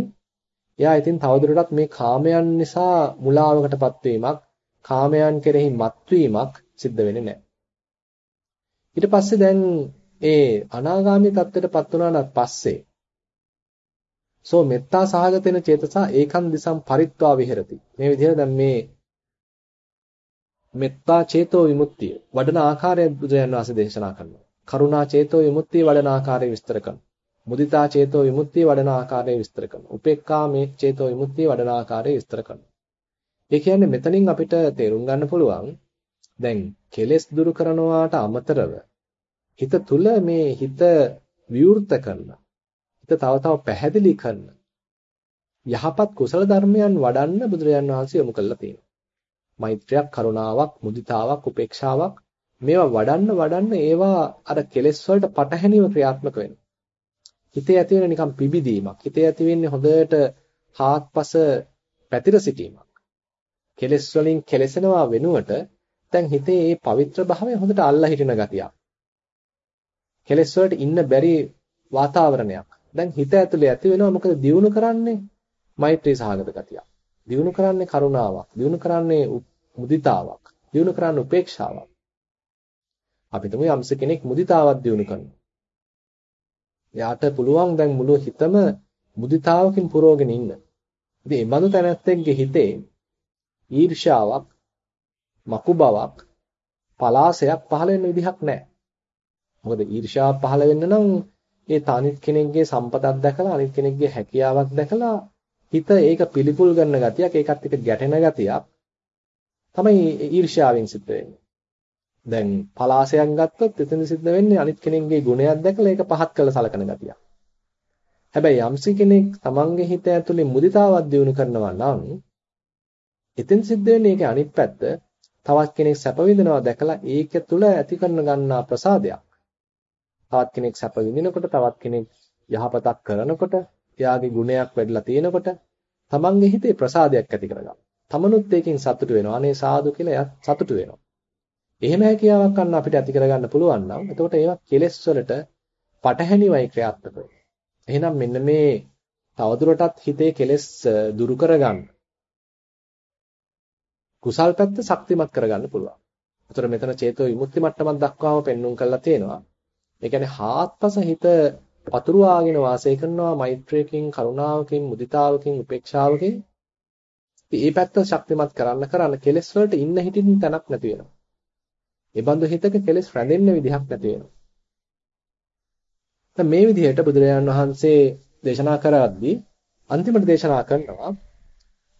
එයා ඉතින් තවදුරටත් මේ කාමයන් නිසා මුලාවකටපත් වීමක්, කාමයන් කෙරෙහි මත්වීමක් සිද්ධ වෙන්නේ නැහැ. ඊට පස්සේ දැන් ඒ අනාගාමී තත්ත්වයටපත් වුණාට පස්සේ සෝ මෙත්තා සහගතෙන චේතසා ඒකන් දිසම් පරිත්වා විහෙරති. මේ විදිහට දැන් මේ මෙත්තා චේතෝ විමුක්තිය වඩන ආකාරය බුදුරජාණන් වහන්සේ දේශනා කරනවා. කරුණා චේතෝ විමුක්තිය වඩන ආකාරය විස්තර කරනවා. මුදිතා චේතෝ විමුක්තිය වඩන ආකාරය විස්තර කරනවා. උපේක්ඛා මේ චේතෝ විමුක්තිය වඩන ආකාරය විස්තර කරනවා. ඒ කියන්නේ මෙතනින් අපිට තේරුම් ගන්න පුළුවන් දැන් කෙලෙස් දුරු කරනවාට අමතරව හිත තුල මේ හිත විවෘත කරන හිත තව තව පැහැදිලි කරන යහපත් කුසල ධර්මයන් වඩන්න බුදුරජාන් වහන්සේ යොමු කළා තියෙනවා. මෛත්‍රියක්, කරුණාවක්, මුදිතාවක්, උපේක්ෂාවක් මේවා වඩන්න වඩන්න ඒවා අර කෙලෙස් වලට පටහැනිව ක්‍රියාත්මක වෙනවා. හිතේ ඇති වෙන නිකන් පිබිදීමක්. හිතේ ඇති වෙන්නේ හොඳට හාත්පස පැතිර සිටීමක්. කෙලෙස් වලින් කෙලසෙනවා වෙනුවට දැන් හිතේ මේ පවිත්‍ර භාවය හොඳට අල්ලා හිටින ගතියක්. කෙලෙස් වලට ඉන්න බැරි වාතාවරණයක්. දැන් හිත ඇතුලේ ඇති වෙනවා මොකද දියුණු කරන්නේ මෛත්‍රී සහගත ගතියක්. දියුණු කරන්නේ කරුණාවක්. දියුණු කරන්නේ මුදිතාවක්. දියුණු කරන්නේ උපේක්ෂාවක්. අපි තුමු යම්ස කෙනෙක් මුදිතාවක් දියුණු කරනවා. එයාට පුළුවන් දැන් මුළු හිතම මුදිතාවකින් පුරවගෙන ඉන්න. ඉතින් මේ බඳු තැනැත්තෙක්ගේ හිතේ ඊර්ෂාවක්, මකු බවක්, පලාසයක් පහළ වෙන්න විදිහක් නැහැ. මොකද ඊර්ෂාව පහළ වෙන්න නම් ඒ තනිත් කෙනෙක්ගේ සම්පතක් දැකලා අනිත් කෙනෙක්ගේ හැකියාවක් දැකලා හිත ඒක පිළිකුල් කරන ගතියක් ඒකත් එක්ක ගැටෙන ගතියක් තමයි ඊර්ෂ්‍යාවෙන් සිද්ධ වෙන්නේ. දැන් පලාසයක් ගත්තොත් එතන සිද්ධ වෙන්නේ අනිත් කෙනෙක්ගේ ගුණයක් දැකලා ඒක පහත් කළ සලකන ගතියක්. හැබැයි යම්සි කෙනෙක් තමන්ගේ හිත ඇතුලේ මුදිතාවක් දිනු කරනවා නම් එතෙන් සිද්ධ වෙන්නේ ඒකේ අනිත් පැත්ත තවත් කෙනෙක් සැප විඳිනවා දැකලා ඒක තුල ඇති කරන ගන්නා ප්‍රසාදයක්. තවත් කෙනෙක් සැප විඳිනකොට තවත් කෙනෙක් යහපතක් කරනකොට එයාගේ ගුණයක් වැඩිලා තියෙනකොට තමන්ගේ හිතේ ප්‍රසාදයක් ඇති කරගන්නවා. තමනුත් ඒකෙන් සතුටු වෙනවා. අනේ සාදු කියලා එයාත් සතුටු වෙනවා. එහෙම හැකියාවක් අන්න අපිට ඇති කරගන්න පුළුවන් නම් එතකොට ඒවා කෙලෙස් වලට පටහැනිවයි ක්‍රියාත්මක වෙන්නේ. එහෙනම් මෙන්න මේ තවදුරටත් හිතේ කෙලෙස් දුරු කරගන්න කුසල් පැත්ත ශක්තිමත් කරගන්න පුළුවන්. ඒතර මෙතන චේතෝ විමුක්ති මට්ටමක් දක්වාම පෙන්눔 කරලා තියෙනවා. ඒ කියන්නේ හාත්පස හිත පතුරවාගෙන වාසය කරනවා මෛත්‍රියකින් කරුණාවකින් මුදිතාවකින් උපේක්ෂාවකින් මේ පැත්ත ශක්තිමත් කරන්න කරන්න කෙලෙස් වලට ඉන්න හිටින් තැනක් නැති වෙනවා. ඒ බඳු හිතක කෙලෙස් රැඳෙන්න විදිහක් නැති වෙනවා. දැන් මේ විදිහට බුදුරජාණන් වහන්සේ දේශනා කරද්දී අන්තිමට දේශනා කරනවා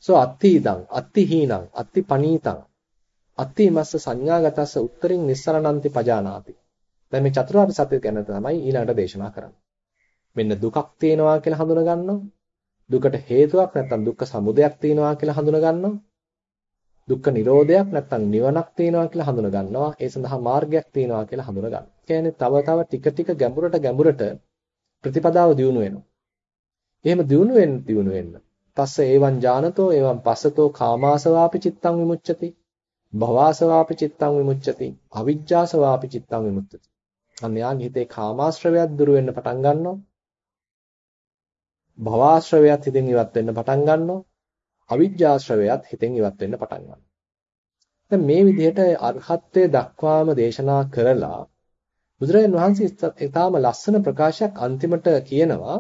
සෝ අත්ථීදං අත්ථිහීනං අත්ථි පනීතං අත්ථි මස්ස සංඥාගතස්ස උත්තරින් නිස්සරණන්ති පජානාති. දැන් මේ චතුරාර්ය සත්‍ය ගැන තමයි ඊළඟට දේශනා කරන්නේ. මෙන්න දුකක් තියෙනවා කියලා හඳුන ගන්නවා. දුකට හේතුවක් නැත්නම් දුක්ඛ සමුදයක් තියෙනවා කියලා හඳුන ගන්නවා. දුක්ඛ නිරෝධයක් නැත්නම් නිවනක් තියෙනවා කියලා හඳුන ගන්නවා. ඒ සඳහා මාර්ගයක් තියෙනවා කියලා හඳුන ගන්නවා. කියන්නේ තව තව ටික ටික ගැඹුරට ගැඹුරට ප්‍රතිපදාව දියුණු වෙනවා. එහෙම දියුණු වෙන්න දියුණු වෙන්න. තස්ස ඒවං ඥානතෝ ඒවං පස්සතෝ කාමාසවාපි චිත්තං විමුච්ඡති. භවආසවාපි චිත්තං විමුච්ඡති. අවිජ්ජාසවාපි චිත්තං විමුක්තති. අන්න යාගේ හිතේ කාමාශ්‍රවයක් දුර වෙන්න පටන් ගන්නවා. භවආශ්‍රවයත් හිතෙන් ඉවත් වෙන්න පටන් ගන්නවා. අවිජ්ජාශ්‍රවයත් හිතෙන් ඉවත් වෙන්න පටන් ගන්නවා. දැන් මේ විදිහට අරහත්ත්වයට දක්වාම දේශනා කරලා බුදුරජාණන් වහන්සේ ඊටාම ලස්සන ප්‍රකාශයක් අන්තිමට කියනවා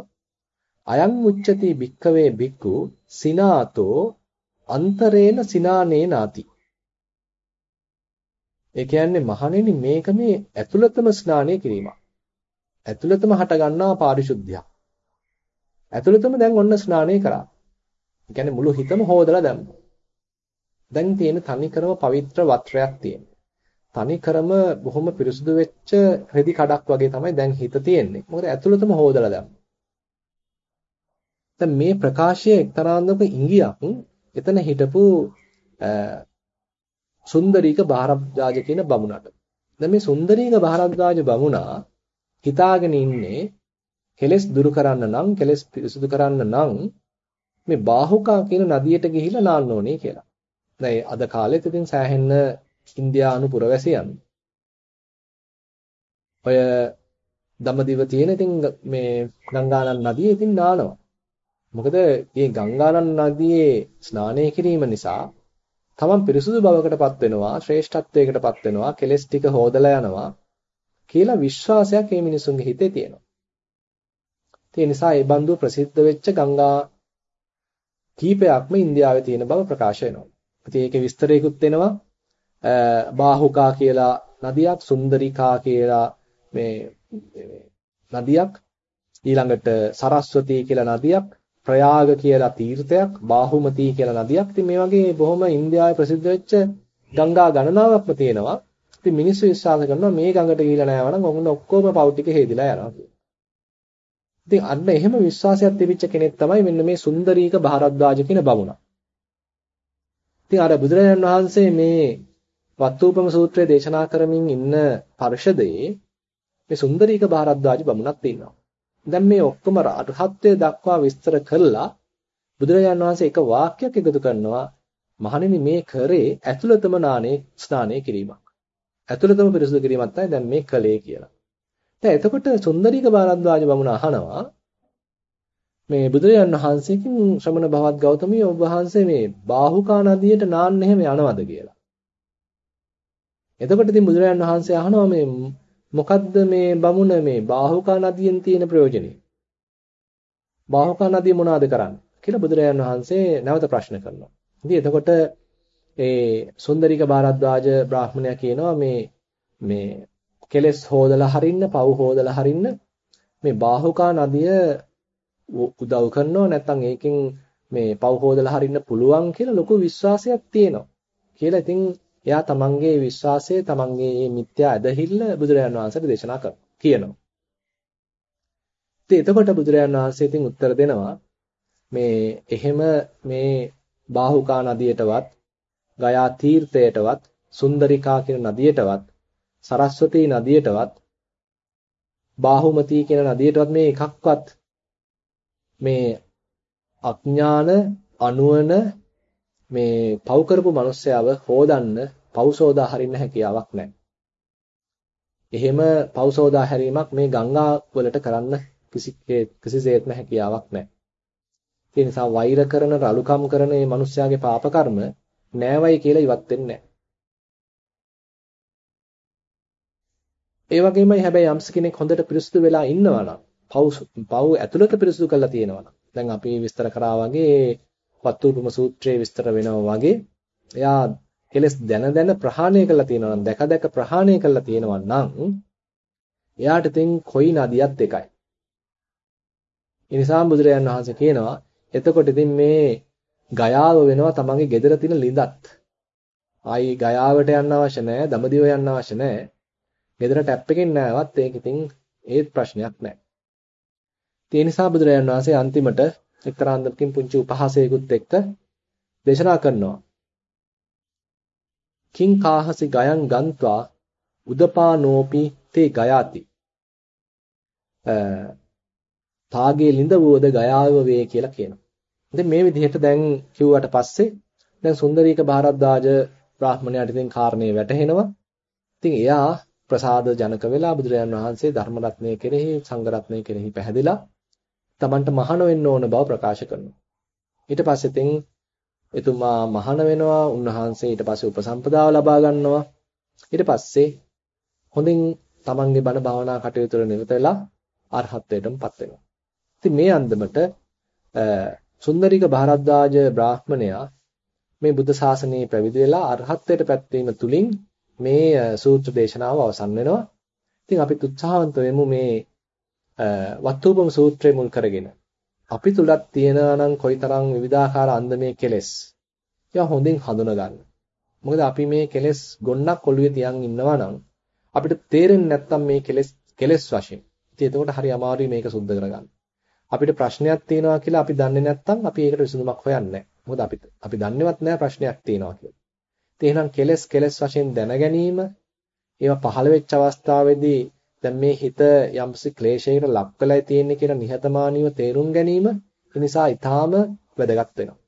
අයං උච්චති භික්කවේ භික්ඛු සිනාතෝ අන්තරේන සිනානේ නාති. ඒ කියන්නේ මහණෙනි මේක මේ ඇතුළතම ස්නානය කිරීමක්. ඇතුළතම හට ගන්නා පාරිශුද්ධියක්. ඇතුළතම දැන් ඔන්න ස්නානය කරා. ඒ කියන්නේ මුළු හිතම හොදලා දැම්මා. දැන් තියෙන තනිකරම පවිත්‍ර වත්‍රයක් තියෙනවා. තනිකරම බොහොම පිරිසුදු වෙච්ච රෙදි කඩක් වගේ තමයි දැන් හිත තියෙන්නේ. මොකද ඇතුළතම හොදලා දැම්මා. දැන් මේ ප්‍රකාශය එක්තරාන්දක ඉංගියක් එතන හිටපු සුන්දරීක බාරද්වාජ කියන බමුණට. දැන් මේ සුන්දරීක බාරද්වාජ බමුණා හිතාගෙන ඉන්නේ කෙලස් දුරු කරන්න නම් කෙලස් පිරිසුදු කරන්න නම් මේ බාහුකා කියන නදියට ගිහිල්ලා නාන්න ඕනේ කියලා. දැන් අද කාලෙත් ඉතින් සෑහෙන්න ඉන්දියානු පුරවැසියන් ඔය දඹදිව තියෙන ඉතින් මේ ගංගානන් නදියේ ඉතින් නානවා. මොකද මේ ගංගානන් නදියේ ස්නානය කිරීම නිසා තමන් පිරිසුදු බවකටපත් වෙනවා, ශ්‍රේෂ්ඨත්වයකටපත් වෙනවා, කෙලස් ටික හොදලා යනවා කියලා විශ්වාසයක් මේ මිනිසුන්ගේ හිතේ තියෙනවා. ඒ නිසා ඒ බඳු ප්‍රසිද්ධ වෙච්ච ගංගා කීපයක්ම ඉන්දියාවේ තියෙන බව ප්‍රකාශ වෙනවා. ඉතින් ඒකේ විස්තරයකුත් එනවා. බාහුකා කියලා නදියක්, සුන්දරිකා කියලා මේ නදියක්, ඊළඟට සරස්වතී කියලා නදියක්, ප්‍රයාග කියලා තීර්ථයක්, බාහුමති කියලා නදියක්. ඉතින් මේ වගේ බොහොම ඉන්දියාවේ ප්‍රසිද්ධ වෙච්ච ගංගා ගණනාවක්ම තියෙනවා. ඉතින් මිනිස්සු විශ්වාස කරනවා මේ ගඟට ගිහිලා නැහැ වනම් ඔන්න ඔක්කොම පව් ටික හේදිලා යනවා කියලා. ඉතින් අන්න එහෙම විශ්වාසයක් තිබිච්ච කෙනෙක් තමයි මෙන්න මේ සුන්දරීක බහරද්වාජ කියන බමුණා. ඉතින් අර බුදුරජාණන් වහන්සේ මේ වත්තුපම සූත්‍රය දේශනා කරමින් ඉන්න පරිශදයේ මේ සුන්දරීක බහරද්වාජ බමුණක් තියෙනවා. දැන් මේ ඔක්කොම අරහත්ත්වය දක්වා විස්තර කළා බුදුරජාණන් වහන්සේ එක වාක්‍යයක් එකතු කරනවා මහණෙනි මේ කරේ ඇතුළතම නානේ ස්නානය කිරීමක්. ඇතුළතම පිරිසුදු කිරීමක් තමයි දැන් මේ කලේ කියලා. දැන් එතකොට සුන්දරීක බාරද්වාජ බමුණ අහනවා මේ බුදුරජාණන් වහන්සේකින් ශ්‍රමණ භවත් ගෞතමී ඔබ වහන්සේ මේ බාහුකා නදියට නාන්න එහෙම යනවද කියලා. එතකොට ඉතින් බුදුරජාණන් වහන්සේ අහනවා මේ මොකද්ද මේ බමුණ මේ බාහුකා නදියෙන් තියෙන ප්‍රයෝජනෙ? බාහුකා නදිය මොනවද කරන්නේ? කියලා බුදුරජාණන් වහන්සේ නැවත ප්‍රශ්න කරනවා. ඉතින් එතකොට ඒ සුන්දරික බාරද්වාජ බ්‍රාහ්මණයා කියනවා මේ මේ කෙලස් හොදලා හරින්න, පව් හොදලා හරින්න මේ බාහුකා නදිය උදව් කරනවා නැත්නම් ඒකෙන් මේ පව් හොදලා හරින්න පුළුවන් කියලා ලොකු විශ්වාසයක් තියෙනවා. කියලා ඉතින් එයා තමන්ගේ විශ්වාසය තමන්ගේ මේ මිත්‍යා ඇදහිල්ල බුදුරජාණන් වහන්සේට දේශනා කරනවා කියනවා. ඉතින් එතකොට බුදුරජාණන් වහන්සේ ඉතින් උත්තර දෙනවා මේ එහෙම මේ බාහුකා නදියටවත් ගයා තීර්ථයටවත් සුන්දරිකා කියන නදියටවත් සරස්වතී නදියටවත් බාහුමති කියන නදියටවත් මේ එකක්වත් මේ අඥාන අනුවන මේ පව් කරපු මිනිස්සයව හොදන්න පෞසෝදා හරින්න හැකියාවක් නැහැ. එහෙම පෞසෝදා හැරීමක් මේ ගංගා වලට කරන්න කිසි කිසිසේත්ම හැකියාවක් නැහැ. ඒ නිසා වෛර කරන රලුකම් කරන මේ මිනිස්යාගේ පාප කර්ම නෑවයි කියලා ඉවත් වෙන්නේ නැහැ. ඒ වගේමයි හැබැයි යම්ස කෙනෙක් හොඳට පිරිසුදු වෙලා ඉන්නවා නම් පව් පව් ඇතුළත පිරිසුදු කරලා තියෙනවා නම් දැන් අපි විස්තර කරා වගේ වත්තුපම සූත්‍රයේ විස්තර වෙනවා වගේ එයා කෙලස් දැන දැන ප්‍රහාණය කරලා තියෙනවා නම් දැක දැක ප්‍රහාණය කරලා තියෙනවා නම් එයාට තින් කොයි නදියත් එකයි. ඒ නිසා බුදුරජාන් වහන්සේ කියනවා එතකොට ඉතින් මේ ගයාව වෙනවා තමන්ගේ ගෙදර තියෙන ලිඳත්. ආයි ගයාවට යන්න අවශ්‍ය නැහැ, දඹදිව යන්න අවශ්‍ය නැහැ. ගෙදර ටැප් එකෙන් නෑවත් ඒක ඉතින් ඒත් ප්‍රශ්නයක් නෑ. ඒ නිසා බුදුරජාණන් වහන්සේ අන්තිමට එක්තරා අන්දමකින් පුංචි උපහාසයකුත් එක්ක දේශනා කරනවා. කිං කාහසි ගයන් ගන්්වා උදපානෝපි තේ ගයාති. තාගේ ලිඳ වූද ගයාව වේ කියලා කියනවා. ඉතින් මේ විදිහට දැන් කිව්වට පස්සේ දැන් සුන්දරීක බාරද්දාජ බ්‍රාහ්මණයාට ඉතින් කාරණේ වැටහෙනවා. ඉතින් එයා ප්‍රසාද ජනක වෙලා බුදුරජාන් වහන්සේ ධර්ම රත්නය කෙරෙහි සංඝ රත්නය කෙරෙහි පැහැදිලා තමන්ට මහාන වෙන්න ඕන බව ප්‍රකාශ කරනවා. ඊට පස්සේ තින් එතුමා මහාන වෙනවා උන්වහන්සේ ඊට පස්සේ උපසම්පදාව ලබා ගන්නවා. ඊට පස්සේ හොඳින් තමන්ගේ බණ භාවනා කටයුතු වල නිරත වෙලා අරහත්ත්වයටමපත් වෙනවා. ඉතින් මේ අන්දමට සුන්දරික භාරද්වාජ බ්‍රාහ්මණයා මේ බුද්ධ ශාසනයේ පැවිදි වෙලා අරහත්ත්වයට පැත්වීම තුලින් මේ සූත්‍ර දේශනාව අවසන් වෙනවා. ඉතින් අපිත් උත්සාහවන්ත වෙමු මේ වත්තුපම සූත්‍රය මුල් කරගෙන අපි තුලත් තියෙනවා නම් කොයිතරම් විවිධාකාර අන්දමේ කෙලෙස් ඒවා හොඳින් හඳුනා ගන්න. මොකද අපි මේ කෙලෙස් ගොන්නක් ඔළුවේ තියන් ඉන්නවා නම් අපිට තේරෙන්නේ නැත්තම් මේ කෙලෙස් කෙලෙස් වශයෙන්. ඉතින් එතකොට හරි අමාරුයි මේක සුද්ධ කරගන්න. අපිට ප්‍රශ්නයක් තියෙනවා කියලා අපි දන්නේ නැත්තම් අපි ඒකට විසඳුමක් හොයන්නේ නැහැ. මොකද අපි අපි දන්නේවත් නැහැ ප්‍රශ්නයක් තියෙනවා කියලා. ඉතින් එහෙනම් කෙලෙස් කෙලෙස් වශයෙන් දැන ගැනීම ඒවා පහළ වෙච්ච අවස්ථාවේදී දැන් මේ හිත යම්සි ක්ලේශයකට ලක් වෙලා තියෙන්නේ කියලා නිහතමානීව තේරුම් ගැනීම ඒ නිසා ඊටාම වැදගත් වෙනවා.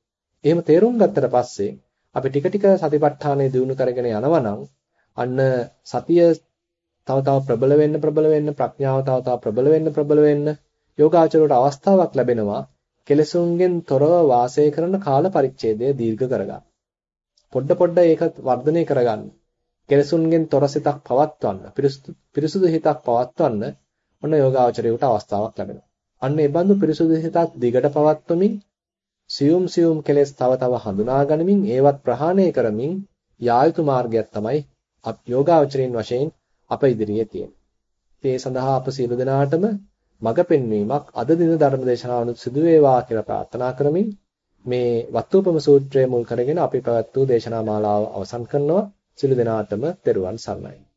එහෙම තේරුම් ගත්තට පස්සේ අපි ටික ටික සතිපට්ඨානය දියුණු කරගෙන යනවා නම් අන්න සතිය තව තව ප්‍රබල වෙන්න ප්‍රබල වෙන්න ප්‍රඥාව තව තව ප්‍රබල වෙන්න ප්‍රබල වෙන්න යෝගාචරයට අවස්ථාවක් ලැබෙනවා කෙලසුන්ගෙන් තොරව වාසය කරන කාල පරිච්ඡේදය දීර්ඝ කරගන්න. පොඩ පොඩ ඒක වර්ධනය කරගන්න. කෙලසුන්ගෙන් තොර සිතක් පවත්වන්න, පිරිසුදු හිතක් පවත්වන්න ඔන්න යෝගාචරයට අවස්ථාවක් ලැබෙනවා. අන්න ඒ බඳු පිරිසුදු හිතක් දිගට පවත්වමින් සියුම් සියුම් කෙලෙස් තව තව හඳුනා ගනිමින් ඒවත් ප්‍රහාණය කරමින් යා යුතු මාර්ගයක් තමයි යෝගාචරයෙන් වශයෙන් අප ඉදිරියේ තියෙන්නේ. ඒ සඳහා අප සියලු දෙනාටම මඟ පෙන්වීමක් අද දින ධර්ම දේශනාවනුත් සිදු වේවා කියලා ප්‍රාර්ථනා කරමින් මේ වත්තුපම සූත්‍රය මුල් කරගෙන අපි පැවැත් වූ දේශනා මාලාව අවසන් කරනවා. සියලු දෙනාටම තෙරුවන් සරණයි.